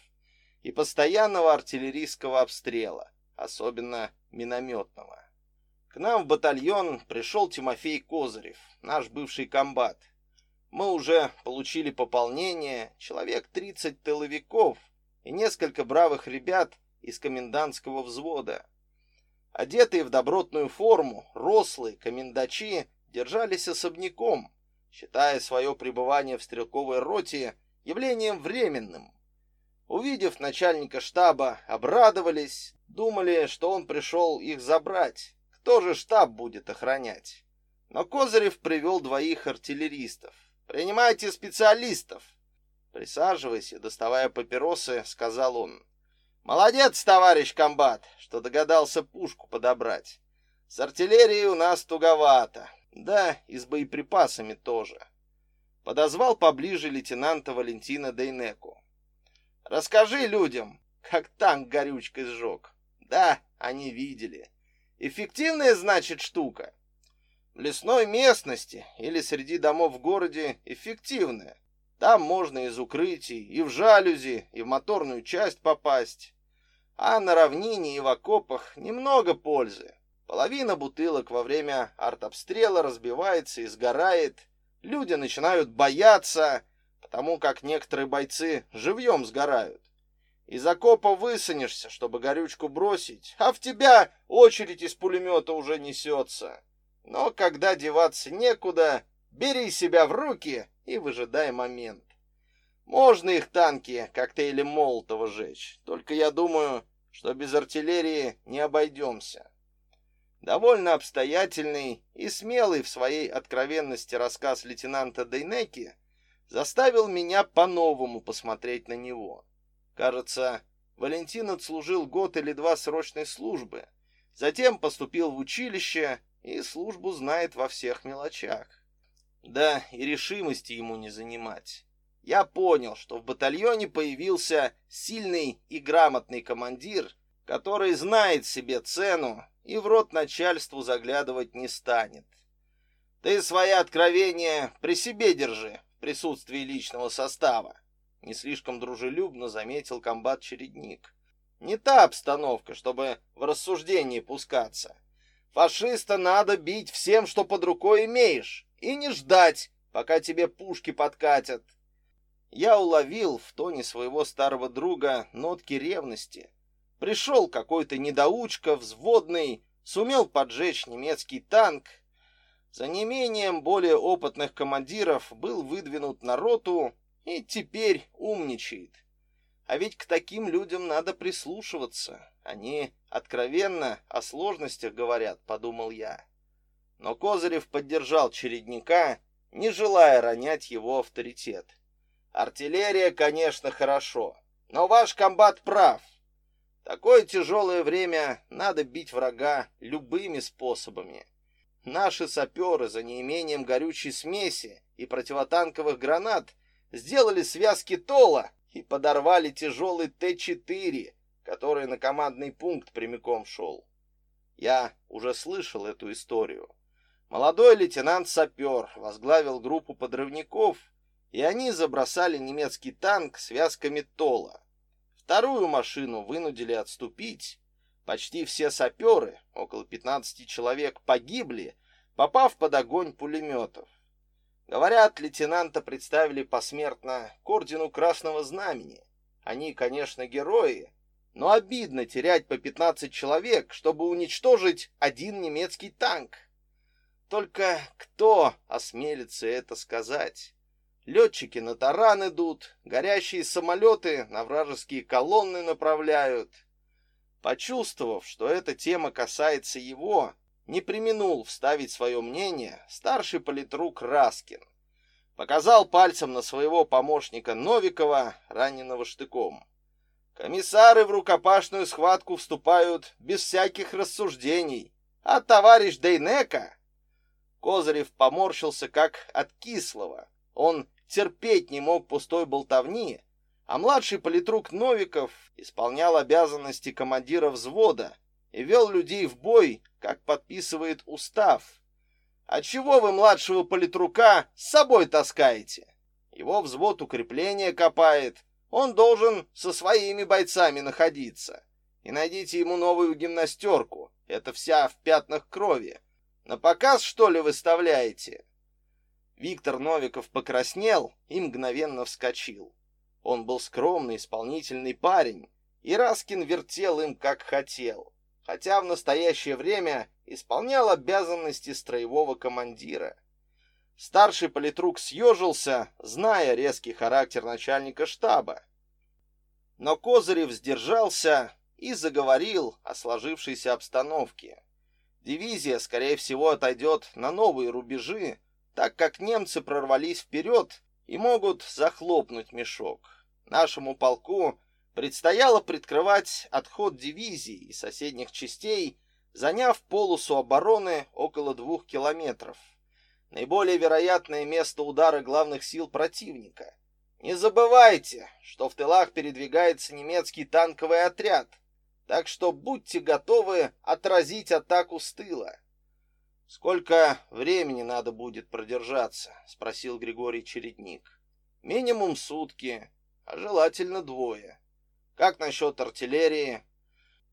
и постоянного артиллерийского обстрела, особенно минометного. К нам в батальон пришел Тимофей Козырев, наш бывший комбат. Мы уже получили пополнение, человек 30 тыловиков и несколько бравых ребят из комендантского взвода. Одетые в добротную форму, рослые комендачи держались особняком, считая свое пребывание в стрелковой роте явлением временным. Увидев начальника штаба, обрадовались, думали, что он пришел их забрать. Кто же штаб будет охранять? Но Козырев привел двоих артиллеристов. «Принимайте специалистов!» Присаживаясь и доставая папиросы, сказал он. «Молодец, товарищ комбат, что догадался пушку подобрать. С артиллерией у нас туговато. Да, и с боеприпасами тоже. Подозвал поближе лейтенанта Валентина Дейнеку. Расскажи людям, как танк горючкой сжег. Да, они видели. Эффективная, значит, штука. Лесной местности или среди домов в городе эффективная. Там можно из укрытий и в жалюзи, и в моторную часть попасть. А на равнине и в окопах немного пользы. Половина бутылок во время артобстрела разбивается и сгорает. Люди начинают бояться, потому как некоторые бойцы живьем сгорают. Из окопа высунешься, чтобы горючку бросить, а в тебя очередь из пулемета уже несется. Но когда деваться некуда, бери себя в руки и выжидай момент. Можно их танки коктейлем Молотова жечь, только я думаю, что без артиллерии не обойдемся. Довольно обстоятельный и смелый в своей откровенности рассказ лейтенанта Дейнеки заставил меня по-новому посмотреть на него. Кажется, Валентин отслужил год или два срочной службы, затем поступил в училище и службу знает во всех мелочах. Да, и решимости ему не занимать. Я понял, что в батальоне появился сильный и грамотный командир, который знает себе цену и в рот начальству заглядывать не станет. Ты свои откровения при себе держи в присутствии личного состава, не слишком дружелюбно заметил комбат-чередник. Не та обстановка, чтобы в рассуждении пускаться. Фашиста надо бить всем, что под рукой имеешь, и не ждать, пока тебе пушки подкатят. Я уловил в тоне своего старого друга нотки ревности, Пришел какой-то недоучка, взводный, сумел поджечь немецкий танк. За неимением более опытных командиров был выдвинут на роту и теперь умничает. А ведь к таким людям надо прислушиваться. Они откровенно о сложностях говорят, подумал я. Но Козырев поддержал чередника, не желая ронять его авторитет. Артиллерия, конечно, хорошо, но ваш комбат прав. Такое тяжелое время надо бить врага любыми способами. Наши саперы за неимением горючей смеси и противотанковых гранат сделали связки Тола и подорвали тяжелый Т-4, который на командный пункт прямиком шел. Я уже слышал эту историю. Молодой лейтенант-сапер возглавил группу подрывников, и они забросали немецкий танк связками Тола. Вторую машину вынудили отступить. Почти все саперы, около 15 человек, погибли, попав под огонь пулеметов. Говорят, лейтенанта представили посмертно к ордену Красного Знамени. Они, конечно, герои, но обидно терять по 15 человек, чтобы уничтожить один немецкий танк. Только кто осмелится это сказать? Летчики на таран идут, горящие самолеты на вражеские колонны направляют. Почувствовав, что эта тема касается его, не применул вставить свое мнение старший политрук Раскин. Показал пальцем на своего помощника Новикова, раненого штыком. Комиссары в рукопашную схватку вступают без всяких рассуждений. А товарищ Дейнека... Козырев поморщился, как от кислого. Он терпеть не мог пустой болтовни, а младший политрук Новиков исполнял обязанности командира взвода и вел людей в бой, как подписывает устав. А чего вы младшего политрука с собой таскаете? Его взвод укрепления копает, он должен со своими бойцами находиться. И найдите ему новую гимнастерку, это вся в пятнах крови. На показ, что ли, выставляете? Виктор Новиков покраснел и мгновенно вскочил. Он был скромный, исполнительный парень, и Раскин вертел им как хотел хотя в настоящее время исполнял обязанности строевого командира. Старший политрук съежился, зная резкий характер начальника штаба. Но Козырев сдержался и заговорил о сложившейся обстановке. Дивизия, скорее всего, отойдет на новые рубежи, так как немцы прорвались вперед и могут захлопнуть мешок. Нашему полку Предстояло прикрывать отход дивизий и соседних частей, заняв полосу обороны около двух километров. Наиболее вероятное место удара главных сил противника. Не забывайте, что в тылах передвигается немецкий танковый отряд, так что будьте готовы отразить атаку с тыла. Сколько времени надо будет продержаться, спросил Григорий Чередник. Минимум сутки, а желательно двое. Как насчет артиллерии?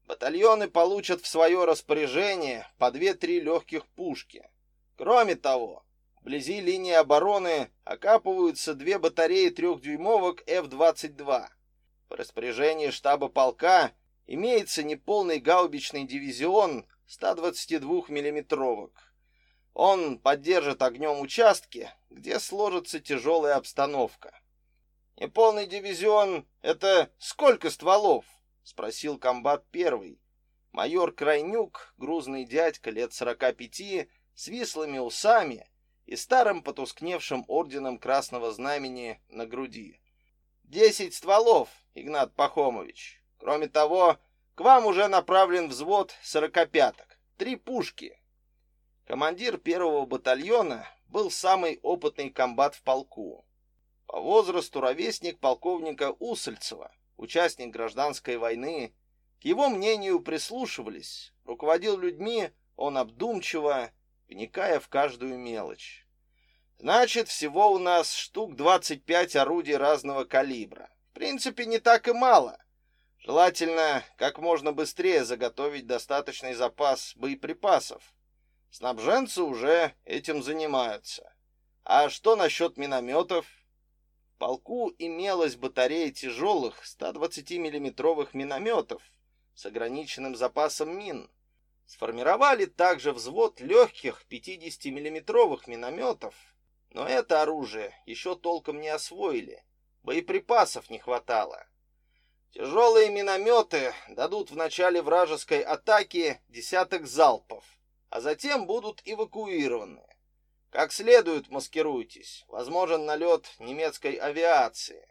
Батальоны получат в свое распоряжение по две-три легких пушки. Кроме того, вблизи линии обороны окапываются две батареи трехдюймовок F-22. В распоряжении штаба полка имеется неполный гаубичный дивизион 122 миллиметровок. Он поддержит огнем участки, где сложится тяжелая обстановка. Неполный дивизион — это сколько стволов? — спросил комбат первый. Майор Крайнюк, грузный дядька лет сорока пяти, с вислыми усами и старым потускневшим орденом Красного Знамени на груди. «Десять стволов, Игнат Пахомович. Кроме того, к вам уже направлен взвод сорокопяток. Три пушки». Командир первого батальона был самый опытный комбат в полку. По возрасту ровесник полковника Усольцева, участник гражданской войны. К его мнению прислушивались. Руководил людьми он обдумчиво, вникая в каждую мелочь. Значит, всего у нас штук 25 орудий разного калибра. В принципе, не так и мало. Желательно как можно быстрее заготовить достаточный запас боеприпасов. Снабженцы уже этим занимаются. А что насчет минометов? полку имелась батарея тяжелых 120 миллиметровых минометов с ограниченным запасом мин. Сформировали также взвод легких 50 миллиметровых минометов, но это оружие еще толком не освоили, боеприпасов не хватало. Тяжелые минометы дадут в начале вражеской атаки десяток залпов, а затем будут эвакуированы. Как следует маскируйтесь. Возможен налет немецкой авиации.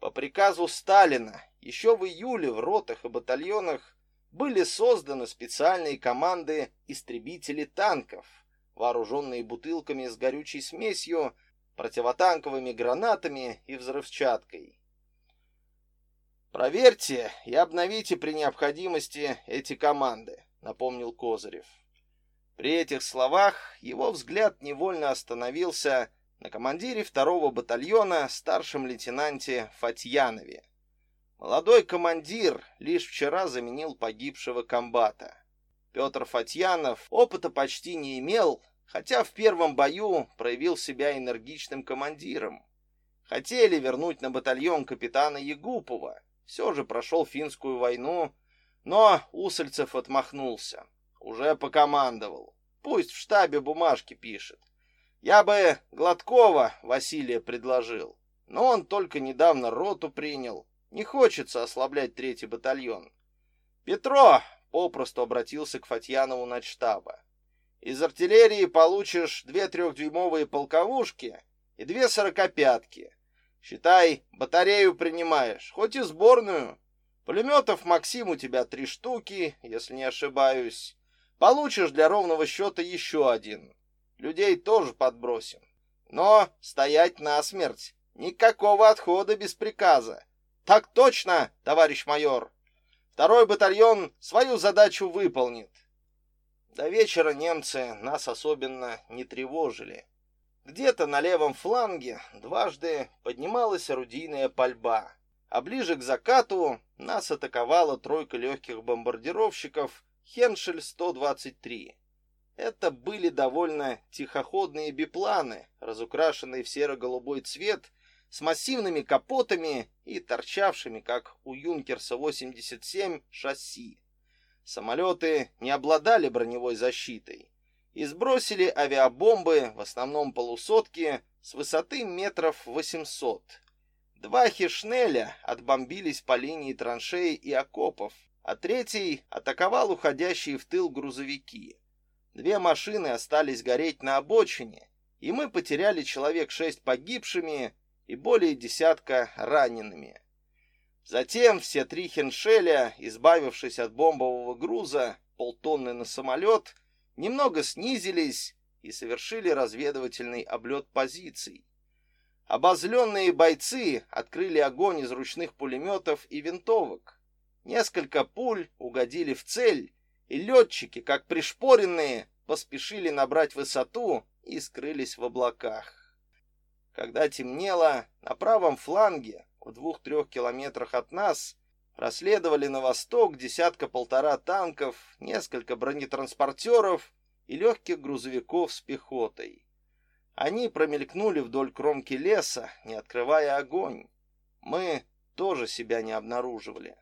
По приказу Сталина еще в июле в ротах и батальонах были созданы специальные команды истребителей танков, вооруженные бутылками с горючей смесью, противотанковыми гранатами и взрывчаткой. Проверьте и обновите при необходимости эти команды, напомнил Козырев. При этих словах его взгляд невольно остановился на командире второго батальона, старшем лейтенанте Фатьянове. Молодой командир лишь вчера заменил погибшего комбата. Петр Фатьянов опыта почти не имел, хотя в первом бою проявил себя энергичным командиром. Хотели вернуть на батальон капитана Егупова, все же прошел финскую войну, но Усольцев отмахнулся. Уже покомандовал. Пусть в штабе бумажки пишет. Я бы Гладкова Василия предложил, но он только недавно роту принял. Не хочется ослаблять третий батальон. Петро попросту обратился к Фатьянову начштаба. Из артиллерии получишь две трехдюймовые полковушки и две сорокопятки. Считай, батарею принимаешь, хоть и сборную. Пулеметов Максим у тебя три штуки, если не ошибаюсь. Получишь для ровного счета еще один. Людей тоже подбросим. Но стоять насмерть. Никакого отхода без приказа. Так точно, товарищ майор. Второй батальон свою задачу выполнит. До вечера немцы нас особенно не тревожили. Где-то на левом фланге дважды поднималась орудийная пальба, а ближе к закату нас атаковала тройка легких бомбардировщиков Хеншель-123. Это были довольно тихоходные бипланы, разукрашенные в серо-голубой цвет, с массивными капотами и торчавшими, как у Юнкерса-87, шасси. Самолеты не обладали броневой защитой и сбросили авиабомбы, в основном полусотки, с высоты метров 800. Два хишнеля отбомбились по линии траншей и окопов, а третий атаковал уходящие в тыл грузовики. Две машины остались гореть на обочине, и мы потеряли человек шесть погибшими и более десятка ранеными. Затем все три хеншеля, избавившись от бомбового груза, полтонны на самолет, немного снизились и совершили разведывательный облет позиций. Обозленные бойцы открыли огонь из ручных пулеметов и винтовок. Несколько пуль угодили в цель, и летчики, как пришпоренные, поспешили набрать высоту и скрылись в облаках. Когда темнело, на правом фланге, в двух-трех километрах от нас, Проследовали на восток десятка-полтора танков, несколько бронетранспортеров и легких грузовиков с пехотой. Они промелькнули вдоль кромки леса, не открывая огонь. Мы тоже себя не обнаруживали.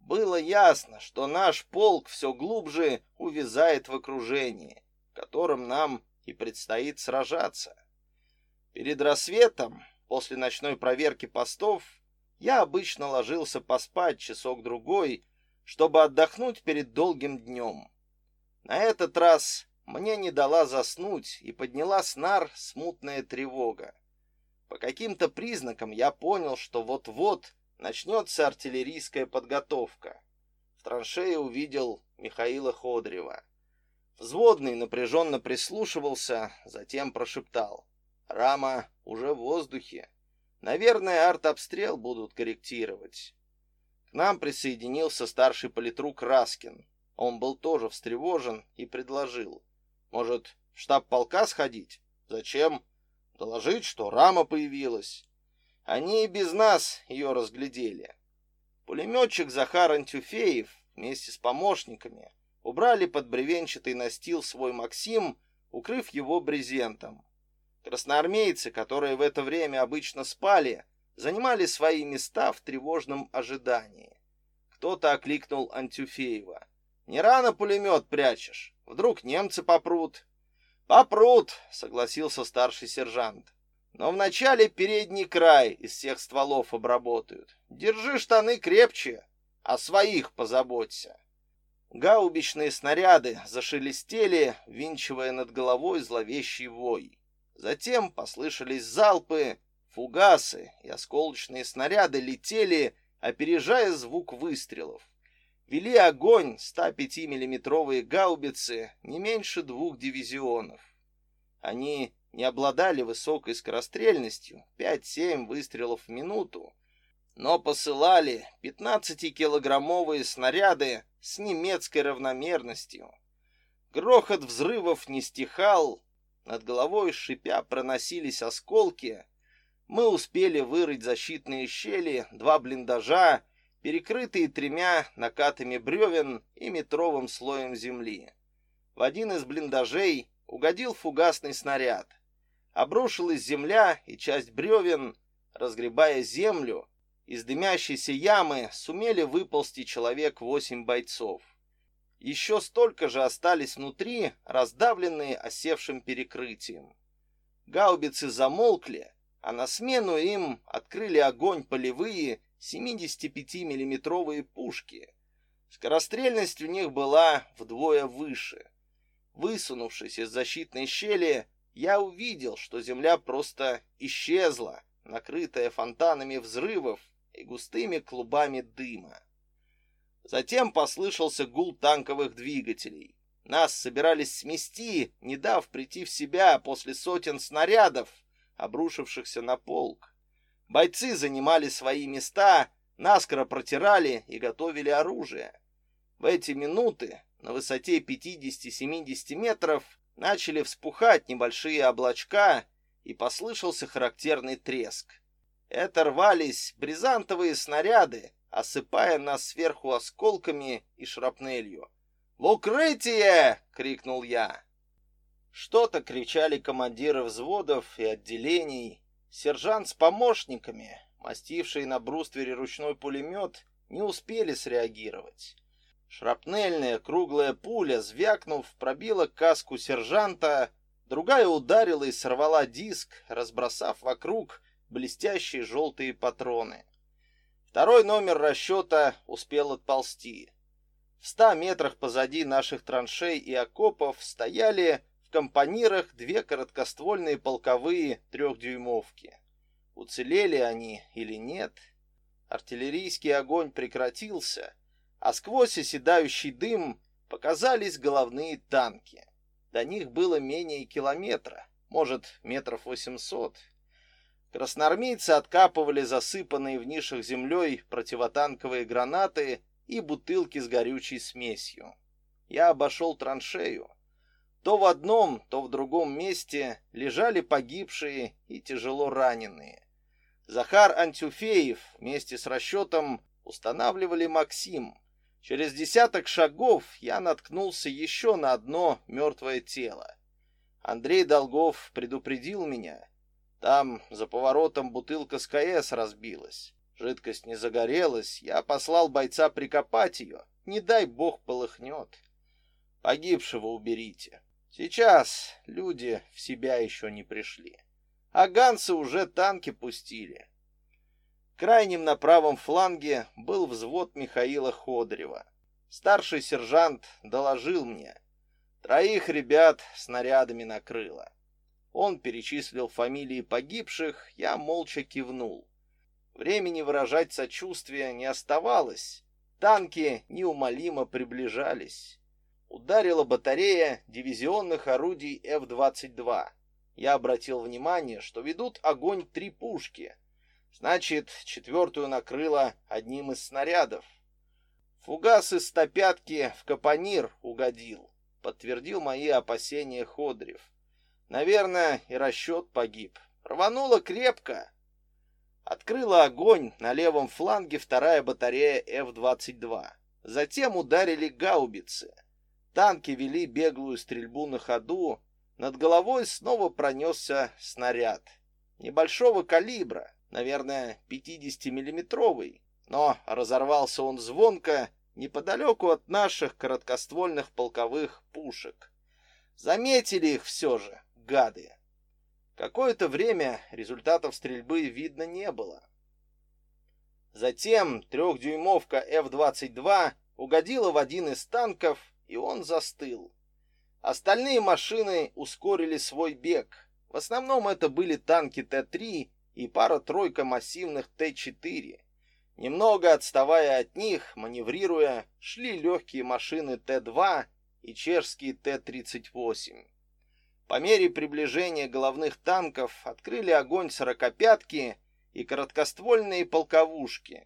Было ясно, что наш полк все глубже увязает в окружении, в котором нам и предстоит сражаться. Перед рассветом, после ночной проверки постов, я обычно ложился поспать часок-другой, чтобы отдохнуть перед долгим днем. На этот раз мне не дала заснуть и подняла снар смутная тревога. По каким-то признакам я понял, что вот-вот начнется артиллерийская подготовка. В траншее увидел Михаила Ходрева. Взводный напряженно прислушивался, затем прошептал. «Рама уже в воздухе». Наверное, артобстрел будут корректировать. К нам присоединился старший политрук Раскин. Он был тоже встревожен и предложил. Может, в штаб полка сходить? Зачем? Доложить, что рама появилась. Они и без нас ее разглядели. Пулеметчик Захар Антюфеев вместе с помощниками убрали под бревенчатый настил свой Максим, укрыв его брезентом. Красноармейцы, которые в это время обычно спали, занимали свои места в тревожном ожидании. Кто-то окликнул Антюфеева. «Не рано пулемет прячешь? Вдруг немцы попрут?» «Попрут», — согласился старший сержант. «Но вначале передний край из всех стволов обработают. Держи штаны крепче, а своих позаботься». Гаубичные снаряды зашелестели, винчивая над головой зловещий вой. Затем послышались залпы, фугасы и осколочные снаряды летели, опережая звук выстрелов. Вели огонь 105-миллиметровые гаубицы не меньше двух дивизионов. Они не обладали высокой скорострельностью, 5-7 выстрелов в минуту, но посылали 15-килограммовые снаряды с немецкой равномерностью. Грохот взрывов не стихал, над головой шипя проносились осколки. Мы успели вырыть защитные щели, два блиндажа, перекрытые тремя накатами бревен и метровым слоем земли. В один из блиндажей угодил фугасный снаряд. Обрушилась земля и часть бревен, разгребая землю, из дымящейся ямы сумели выползти человек восемь бойцов. Еще столько же остались внутри, раздавленные осевшим перекрытием. Гаубицы замолкли, а на смену им открыли огонь полевые 75-миллиметровые пушки. Скорострельность у них была вдвое выше. Высунувшись из защитной щели, я увидел, что земля просто исчезла, накрытая фонтанами взрывов и густыми клубами дыма. Затем послышался гул танковых двигателей. Нас собирались смести, не дав прийти в себя после сотен снарядов, обрушившихся на полк. Бойцы занимали свои места, наскоро протирали и готовили оружие. В эти минуты на высоте 50-70 метров начали вспухать небольшие облачка, и послышался характерный треск. Это рвались бризантовые снаряды, осыпая нас сверху осколками и шрапнелью. «В укрытие!» — крикнул я. Что-то кричали командиры взводов и отделений. Сержант с помощниками, мастившие на бруствере ручной пулемет, не успели среагировать. Шрапнельная круглая пуля, звякнув, пробила каску сержанта, другая ударила и сорвала диск, разбросав вокруг блестящие желтые патроны. Второй номер расчета успел отползти. В ста метрах позади наших траншей и окопов стояли в компанирах две короткоствольные полковые трехдюймовки. Уцелели они или нет? Артиллерийский огонь прекратился, а сквозь оседающий дым показались головные танки. До них было менее километра, может, метров восемьсот. Красноармейцы откапывали засыпанные в нишах землей противотанковые гранаты и бутылки с горючей смесью. Я обошел траншею. То в одном, то в другом месте лежали погибшие и тяжело раненые. Захар Антюфеев вместе с расчетом устанавливали Максим. Через десяток шагов я наткнулся еще на одно мертвое тело. Андрей Долгов предупредил меня, там, за поворотом, бутылка с КС разбилась. Жидкость не загорелась, я послал бойца прикопать ее. Не дай бог полыхнет. Погибшего уберите. Сейчас люди в себя еще не пришли. А ганцы уже танки пустили. Крайним на правом фланге был взвод Михаила Ходрева. Старший сержант доложил мне. Троих ребят снарядами накрыло. Он перечислил фамилии погибших, я молча кивнул. Времени выражать сочувствие не оставалось. Танки неумолимо приближались. Ударила батарея дивизионных орудий F-22. Я обратил внимание, что ведут огонь три пушки. Значит, четвертую накрыло одним из снарядов. Фугас из стопятки в капонир угодил, подтвердил мои опасения Ходрев. Наверное, и расчет погиб. Рвануло крепко. Открыла огонь на левом фланге вторая батарея F-22. Затем ударили гаубицы. Танки вели беглую стрельбу на ходу. Над головой снова пронесся снаряд. Небольшого калибра, наверное, 50-миллиметровый. Но разорвался он звонко неподалеку от наших короткоствольных полковых пушек. Заметили их все же гады. Какое-то время результатов стрельбы видно не было. Затем трехдюймовка F-22 угодила в один из танков, и он застыл. Остальные машины ускорили свой бег. В основном это были танки Т-3 и пара-тройка массивных Т-4. Немного отставая от них, маневрируя, шли легкие машины Т-2 и чешские Т-38. По мере приближения головных танков открыли огонь сорокопятки и короткоствольные полковушки.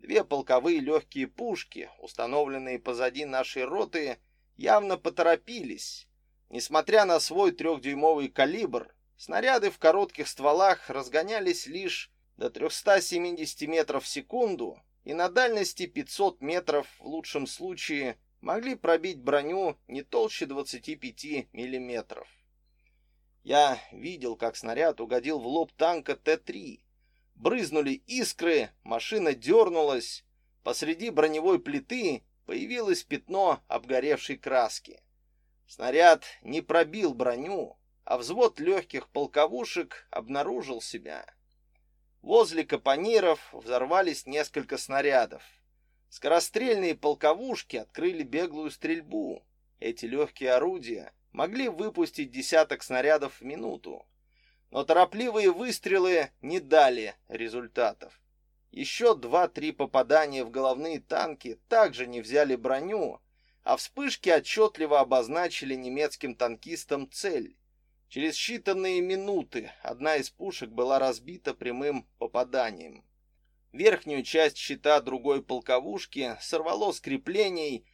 Две полковые легкие пушки, установленные позади нашей роты, явно поторопились. Несмотря на свой трехдюймовый калибр, снаряды в коротких стволах разгонялись лишь до 370 метров в секунду и на дальности 500 метров в лучшем случае могли пробить броню не толще 25 миллиметров. Я видел, как снаряд угодил в лоб танка Т-3. Брызнули искры, машина дернулась. Посреди броневой плиты появилось пятно обгоревшей краски. Снаряд не пробил броню, а взвод легких полковушек обнаружил себя. Возле капониров взорвались несколько снарядов. Скорострельные полковушки открыли беглую стрельбу. Эти легкие орудия могли выпустить десяток снарядов в минуту. Но торопливые выстрелы не дали результатов. Еще два-три попадания в головные танки также не взяли броню, а вспышки отчетливо обозначили немецким танкистам цель. Через считанные минуты одна из пушек была разбита прямым попаданием. Верхнюю часть щита другой полковушки сорвало с креплений,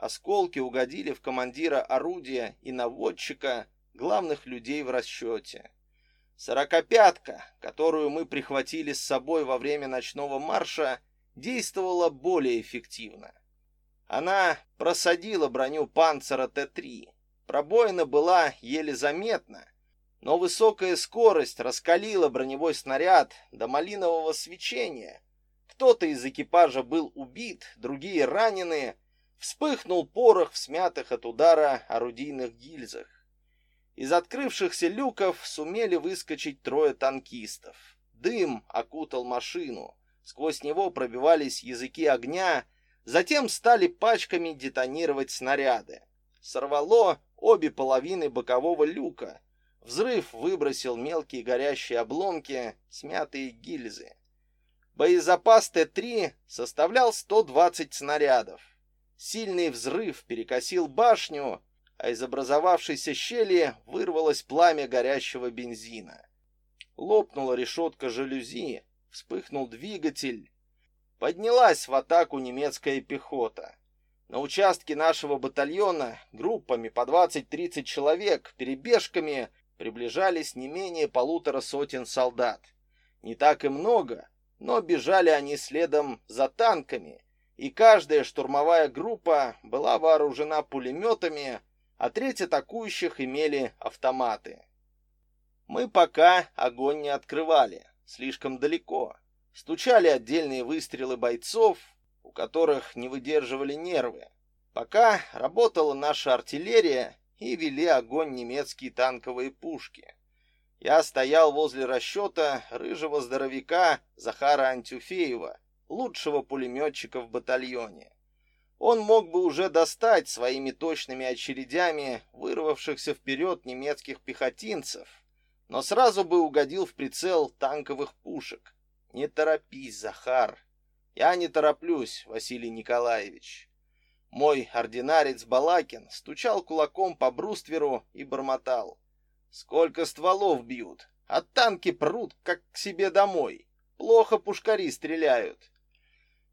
осколки угодили в командира орудия и наводчика, главных людей в расчете. Сорокопятка, которую мы прихватили с собой во время ночного марша, действовала более эффективно. Она просадила броню панцера Т-3. Пробоина была еле заметна, но высокая скорость раскалила броневой снаряд до малинового свечения. Кто-то из экипажа был убит, другие ранены. Вспыхнул порох в смятых от удара орудийных гильзах. Из открывшихся люков сумели выскочить трое танкистов. Дым окутал машину. Сквозь него пробивались языки огня, затем стали пачками детонировать снаряды. Сорвало обе половины бокового люка — Взрыв выбросил мелкие горящие обломки, смятые гильзы. Боезапас Т-3 составлял 120 снарядов. Сильный взрыв перекосил башню, а из образовавшейся щели вырвалось пламя горящего бензина. Лопнула решетка жалюзи, вспыхнул двигатель. Поднялась в атаку немецкая пехота. На участке нашего батальона группами по 20-30 человек перебежками приближались не менее полутора сотен солдат. Не так и много, но бежали они следом за танками, и каждая штурмовая группа была вооружена пулеметами, а треть атакующих имели автоматы. Мы пока огонь не открывали, слишком далеко. Стучали отдельные выстрелы бойцов, у которых не выдерживали нервы. Пока работала наша артиллерия, и вели огонь немецкие танковые пушки. Я стоял возле расчета рыжего здоровяка Захара Антюфеева, лучшего пулеметчика в батальоне. Он мог бы уже достать своими точными очередями вырвавшихся вперед немецких пехотинцев, но сразу бы угодил в прицел танковых пушек. Не торопись, Захар. Я не тороплюсь, Василий Николаевич. Мой ординарец Балакин стучал кулаком по брустверу и бормотал. «Сколько стволов бьют, а танки прут, как к себе домой. Плохо пушкари стреляют».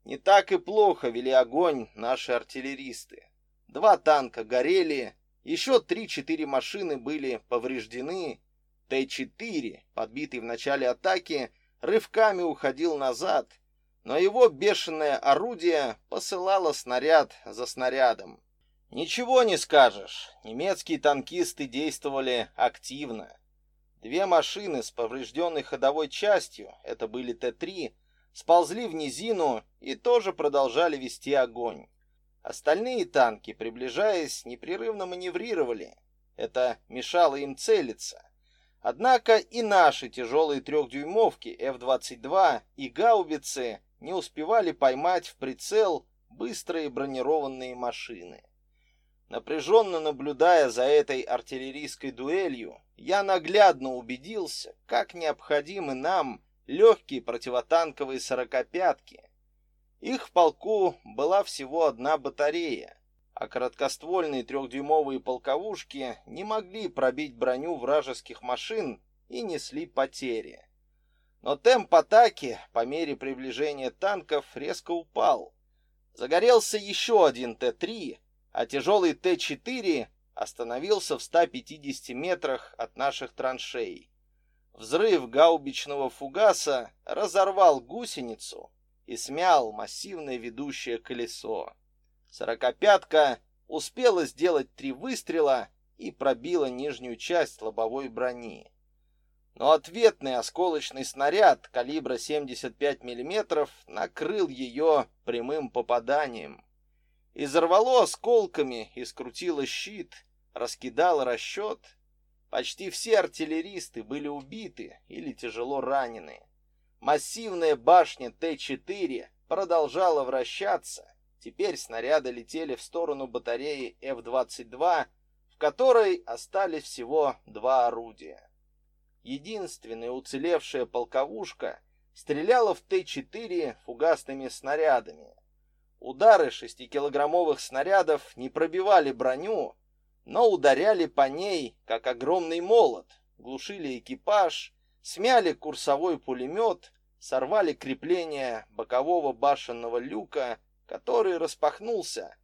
Не так и плохо вели огонь наши артиллеристы. Два танка горели, еще три-четыре машины были повреждены. Т-4, подбитый в начале атаки, рывками уходил назад — но его бешеное орудие посылало снаряд за снарядом. Ничего не скажешь, немецкие танкисты действовали активно. Две машины с поврежденной ходовой частью, это были Т-3, сползли в низину и тоже продолжали вести огонь. Остальные танки, приближаясь, непрерывно маневрировали. Это мешало им целиться. Однако и наши тяжелые трехдюймовки F-22 и гаубицы не успевали поймать в прицел быстрые бронированные машины. Напряженно наблюдая за этой артиллерийской дуэлью, я наглядно убедился, как необходимы нам легкие противотанковые сорокопятки. Их в полку была всего одна батарея, а короткоствольные трехдюймовые полковушки не могли пробить броню вражеских машин и несли потери. Но темп атаки по мере приближения танков резко упал. Загорелся еще один Т-3, а тяжелый Т-4 остановился в 150 метрах от наших траншей. Взрыв гаубичного фугаса разорвал гусеницу и смял массивное ведущее колесо. Сорокопятка успела сделать три выстрела и пробило нижнюю часть лобовой брони. Но ответный осколочный снаряд калибра 75 мм накрыл ее прямым попаданием. Изорвало осколками и скрутило щит, раскидало расчет. Почти все артиллеристы были убиты или тяжело ранены. Массивная башня Т-4 продолжала вращаться. Теперь снаряды летели в сторону батареи F-22, в которой остались всего два орудия. Единственная уцелевшая полковушка стреляла в Т-4 фугасными снарядами. Удары шестикилограммовых снарядов не пробивали броню, но ударяли по ней, как огромный молот, глушили экипаж, смяли курсовой пулемет, сорвали крепление бокового башенного люка, который распахнулся.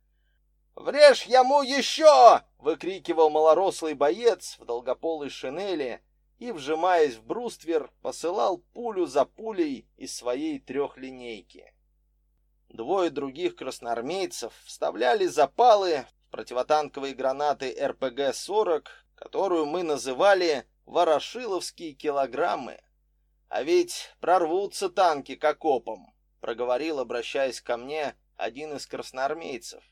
«Врежь ему еще!» — выкрикивал малорослый боец в долгополой шинели и, вжимаясь в бруствер, посылал пулю за пулей из своей трехлинейки. Двое других красноармейцев вставляли запалы противотанковые гранаты РПГ-40, которую мы называли «ворошиловские килограммы». А ведь прорвутся танки к окопам, проговорил, обращаясь ко мне, один из красноармейцев.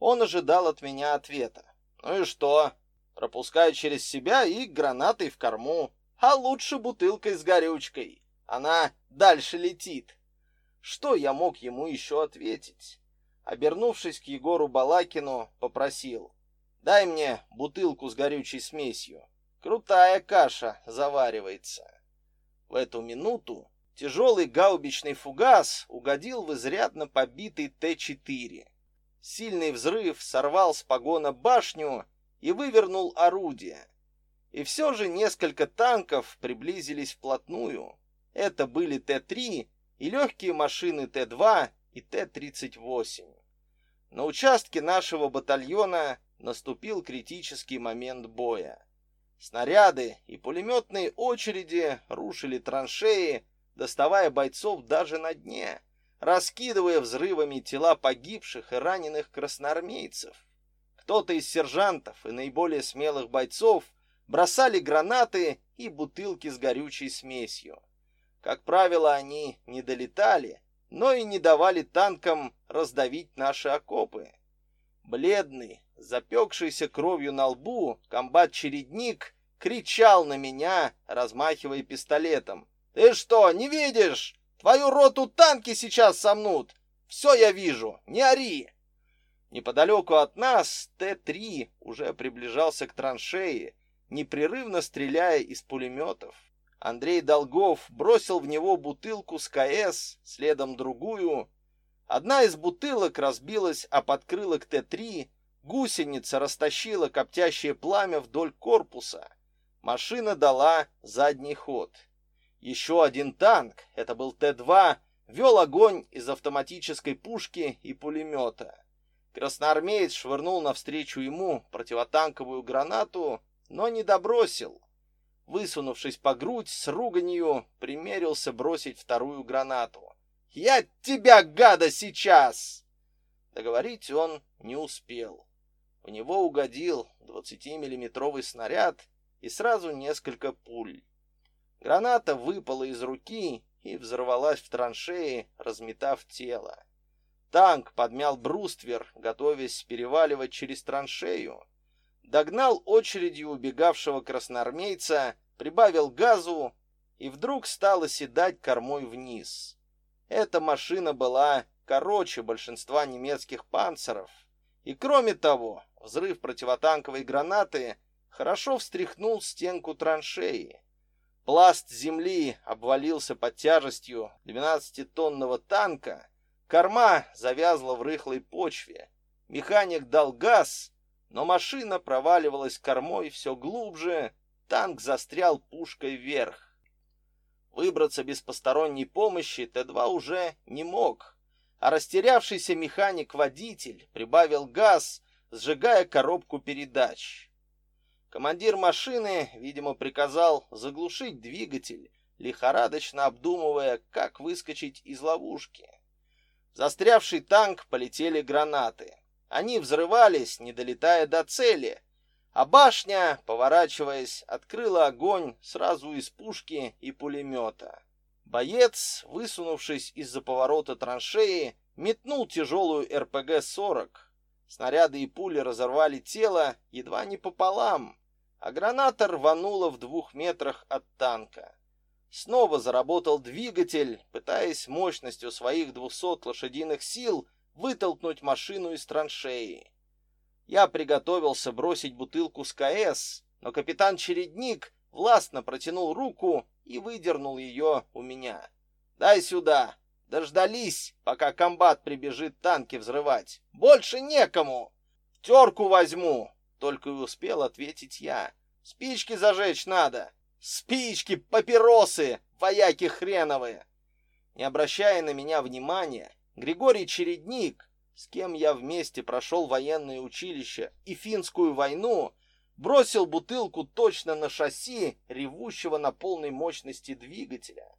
Он ожидал от меня ответа. Ну и что? Пропускаю через себя и гранатой в корму, а лучше бутылкой с горючкой. Она дальше летит. Что я мог ему еще ответить? Обернувшись к Егору Балакину, попросил: "Дай мне бутылку с горючей смесью. Крутая каша заваривается". В эту минуту тяжелый гаубичный фугас угодил в изрядно побитый Т-4. Сильный взрыв сорвал с погона башню и вывернул орудие. И все же несколько танков приблизились вплотную. Это были Т-3 и легкие машины Т-2 и Т-38. На участке нашего батальона наступил критический момент боя. Снаряды и пулеметные очереди рушили траншеи, доставая бойцов даже на дне, раскидывая взрывами тела погибших и раненых красноармейцев. Кто-то из сержантов и наиболее смелых бойцов бросали гранаты и бутылки с горючей смесью. Как правило, они не долетали, но и не давали танкам раздавить наши окопы. Бледный, запекшийся кровью на лбу, комбат-чередник кричал на меня, размахивая пистолетом. «Ты что, не видишь? Твою роту танки сейчас сомнут! Все я вижу, не ори!» Неподалеку от нас Т-3 уже приближался к траншеи, непрерывно стреляя из пулеметов. Андрей Долгов бросил в него бутылку с КС, следом другую. Одна из бутылок разбилась о подкрылок Т-3, Гусеница растащила коптящее пламя вдоль корпуса. Машина дала задний ход. Еще один танк, это был Т-2, вел огонь из автоматической пушки и пулемета. Красноармеец швырнул навстречу ему противотанковую гранату, но не добросил. Высунувшись по грудь с руганью, примерился бросить вторую гранату. «Я тебя, гада, сейчас!» Договорить он не успел. В него угодил 20-миллиметровый снаряд и сразу несколько пуль. Граната выпала из руки и взорвалась в траншеи, разметав тело. Танк подмял бруствер, готовясь переваливать через траншею. Догнал очередью убегавшего красноармейца, прибавил газу и вдруг стал оседать кормой вниз. Эта машина была короче большинства немецких панцеров, и кроме того, взрыв противотанковой гранаты хорошо встряхнул стенку траншеи. Пласт земли обвалился под тяжестью 12-тонного танка, корма завязла в рыхлой почве. Механик дал газ, но машина проваливалась кормой все глубже, танк застрял пушкой вверх. Выбраться без посторонней помощи Т-2 уже не мог, а растерявшийся механик-водитель прибавил газ, сжигая коробку передач. Командир машины, видимо, приказал заглушить двигатель, лихорадочно обдумывая, как выскочить из ловушки. В застрявший танк полетели гранаты. Они взрывались, не долетая до цели. А башня, поворачиваясь, открыла огонь сразу из пушки и пулемета. Боец, высунувшись из-за поворота траншеи, метнул тяжелую РПГ-40. Снаряды и пули разорвали тело едва не пополам, а граната рванула в двух метрах от танка. Снова заработал двигатель, пытаясь мощностью своих 200 лошадиных сил вытолкнуть машину из траншеи. Я приготовился бросить бутылку с КС, но капитан Чередник властно протянул руку и выдернул ее у меня. «Дай сюда!» Дождались, пока комбат прибежит танки взрывать. Больше некому. Терку возьму, только и успел ответить я. Спички зажечь надо. Спички, папиросы, вояки хреновые. Не обращая на меня внимания, Григорий Чередник, с кем я вместе прошел военное училище и финскую войну, бросил бутылку точно на шасси ревущего на полной мощности двигателя.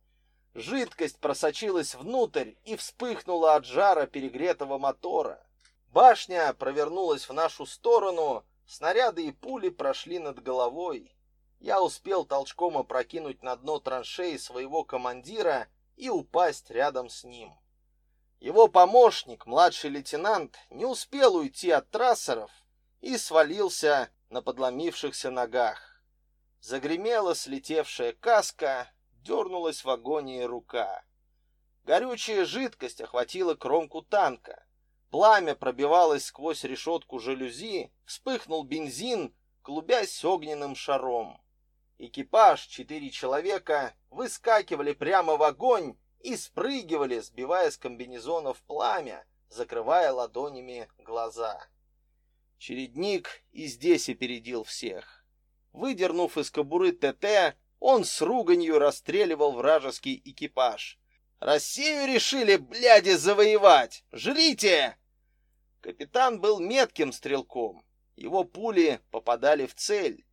Жидкость просочилась внутрь и вспыхнула от жара перегретого мотора. Башня провернулась в нашу сторону, снаряды и пули прошли над головой. Я успел толчком опрокинуть на дно траншеи своего командира и упасть рядом с ним. Его помощник, младший лейтенант, не успел уйти от трассеров и свалился на подломившихся ногах. Загремела слетевшая каска, дернулась в агонии рука. Горючая жидкость охватила кромку танка. Пламя пробивалось сквозь решетку жалюзи, вспыхнул бензин, клубясь огненным шаром. Экипаж, четыре человека, выскакивали прямо в огонь и спрыгивали, сбивая с комбинезонов пламя, закрывая ладонями глаза. Чередник и здесь опередил всех. Выдернув из кобуры ТТ, он с руганью расстреливал вражеский экипаж. «Россию решили, бляди, завоевать! Жрите!» Капитан был метким стрелком. Его пули попадали в цель.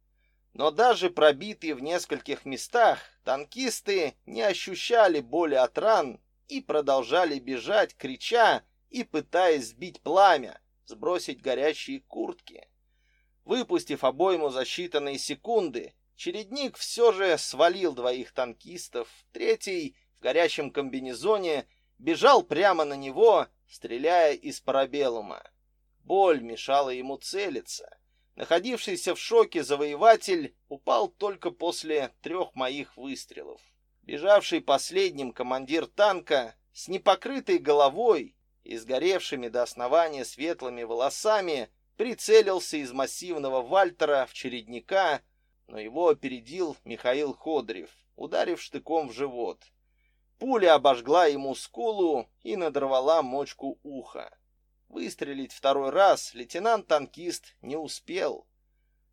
Но даже пробитые в нескольких местах, танкисты не ощущали боли от ран и продолжали бежать, крича и пытаясь сбить пламя, сбросить горящие куртки. Выпустив обойму за считанные секунды, Чередник все же свалил двоих танкистов, третий в горящем комбинезоне бежал прямо на него, стреляя из парабеллума. Боль мешала ему целиться. Находившийся в шоке завоеватель упал только после трех моих выстрелов. Бежавший последним командир танка с непокрытой головой и сгоревшими до основания светлыми волосами прицелился из массивного вальтера в чередника, но его опередил Михаил Ходырев, ударив штыком в живот. Пуля обожгла ему скулу и надорвала мочку уха. Выстрелить второй раз лейтенант-танкист не успел.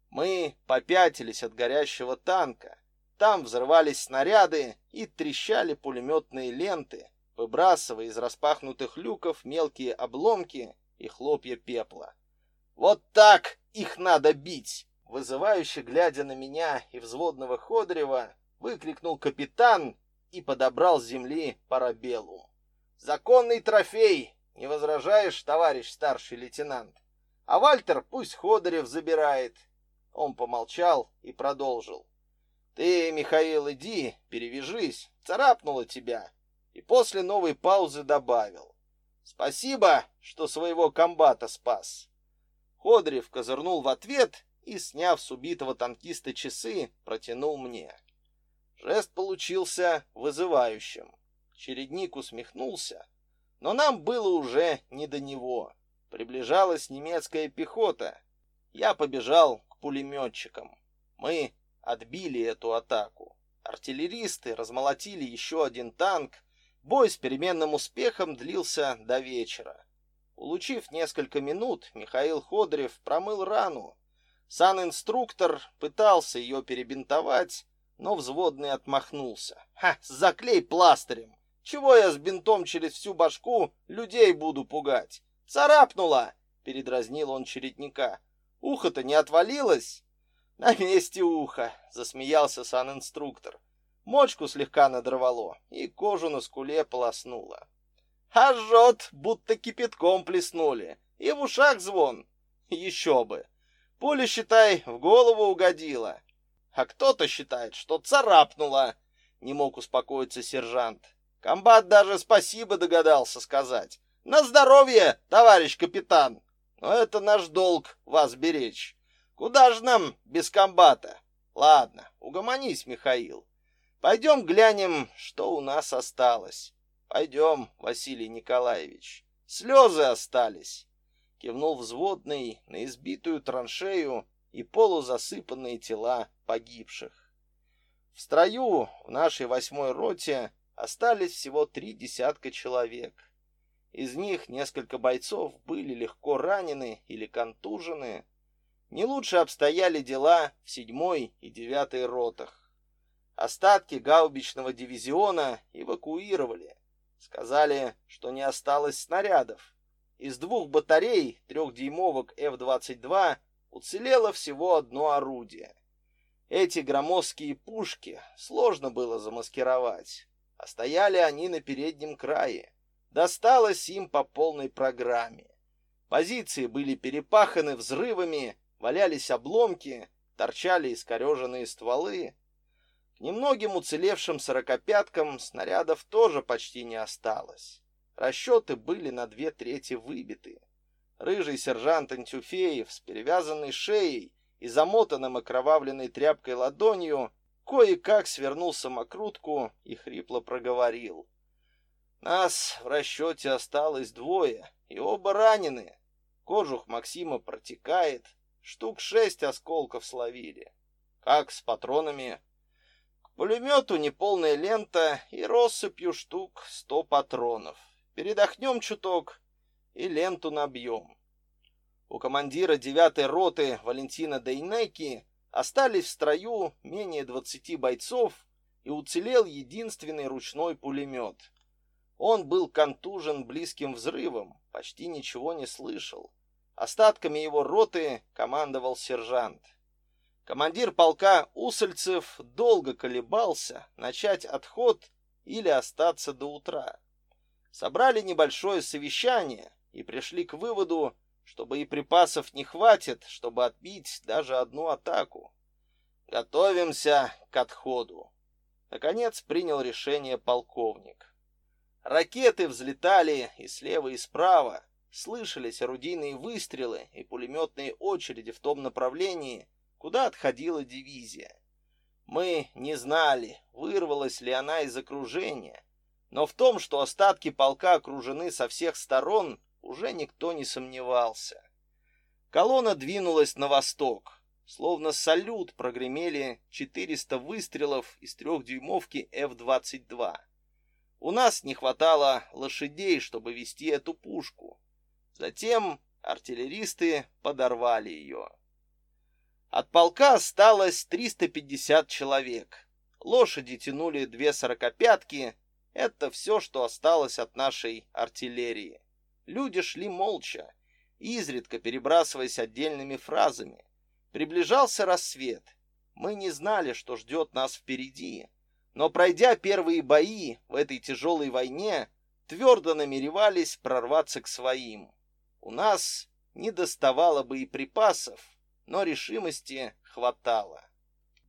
Мы попятились от горящего танка. Там взрывались снаряды и трещали пулеметные ленты, выбрасывая из распахнутых люков мелкие обломки и хлопья пепла. «Вот так их надо бить!» Вызывающе глядя на меня и взводного Ходрева, выкрикнул капитан и подобрал с земли парабеллум. «Законный трофей! Не возражаешь, товарищ старший лейтенант? А Вальтер пусть Ходорев забирает!» Он помолчал и продолжил. «Ты, Михаил, иди, перевяжись, царапнуло тебя!» И после новой паузы добавил. «Спасибо, что своего комбата спас!» Ходорев козырнул в ответ и, сняв с убитого танкиста часы, протянул мне. Жест получился вызывающим. Чередник усмехнулся, но нам было уже не до него. Приближалась немецкая пехота. Я побежал к пулеметчикам. Мы отбили эту атаку. Артиллеристы размолотили еще один танк. Бой с переменным успехом длился до вечера. Улучив несколько минут, Михаил Ходорев промыл рану, Сан-инструктор пытался ее перебинтовать, но взводный отмахнулся. «Ха, заклей пластырем! Чего я с бинтом через всю башку людей буду пугать? Царапнула!» — передразнил он чередника. «Ухо-то не отвалилось?» «На месте уха!» — засмеялся сан-инструктор. Мочку слегка надорвало, и кожу на скуле полоснуло. «А будто кипятком плеснули, и в ушах звон. Еще бы!» Пуля, считай, в голову угодила. А кто-то считает, что царапнула. Не мог успокоиться сержант. Комбат даже спасибо догадался сказать. На здоровье, товарищ капитан. Но это наш долг вас беречь. Куда же нам без комбата? Ладно, угомонись, Михаил. Пойдем глянем, что у нас осталось. Пойдем, Василий Николаевич. Слезы остались. Кивнул взводный на избитую траншею и полузасыпанные тела погибших. В строю в нашей восьмой роте остались всего три десятка человек. Из них несколько бойцов были легко ранены или контужены. Не лучше обстояли дела в седьмой и девятой ротах. Остатки гаубичного дивизиона эвакуировали. Сказали, что не осталось снарядов. Из двух батарей трехдюймовок F-22 уцелело всего одно орудие. Эти громоздкие пушки сложно было замаскировать, а стояли они на переднем крае. Досталось им по полной программе. Позиции были перепаханы взрывами, валялись обломки, торчали искореженные стволы. К немногим уцелевшим сорокопяткам снарядов тоже почти не осталось. Расчеты были на две трети выбиты. Рыжий сержант Антюфеев с перевязанной шеей и замотанным окровавленной тряпкой ладонью кое-как свернул самокрутку и хрипло проговорил. «Нас в расчете осталось двое, и оба ранены. Кожух Максима протекает, штук шесть осколков словили. Как с патронами?» пулемету неполная лента и россыпью штук сто патронов. Передохнем чуток и ленту набьем. У командира девятой роты Валентина Дейнеки остались в строю менее двадцати бойцов и уцелел единственный ручной пулемет. Он был контужен близким взрывом, почти ничего не слышал. Остатками его роты командовал сержант. Командир полка Усольцев долго колебался, начать отход или остаться до утра. Собрали небольшое совещание и пришли к выводу, что боеприпасов не хватит, чтобы отбить даже одну атаку. Готовимся к отходу. Наконец принял решение полковник. Ракеты взлетали и слева, и справа. Слышались орудийные выстрелы и пулеметные очереди в том направлении, куда отходила дивизия. Мы не знали, вырвалась ли она из окружения, но в том, что остатки полка окружены со всех сторон, уже никто не сомневался. Колонна двинулась на восток. Словно салют прогремели 400 выстрелов из трехдюймовки F-22. У нас не хватало лошадей, чтобы вести эту пушку. Затем артиллеристы подорвали ее. От полка осталось 350 человек. Лошади тянули две сорокопятки. Это все, что осталось от нашей артиллерии. Люди шли молча, изредка перебрасываясь отдельными фразами. Приближался рассвет. Мы не знали, что ждет нас впереди. Но пройдя первые бои в этой тяжелой войне, твердо намеревались прорваться к своим. У нас не доставало боеприпасов, но решимости хватало.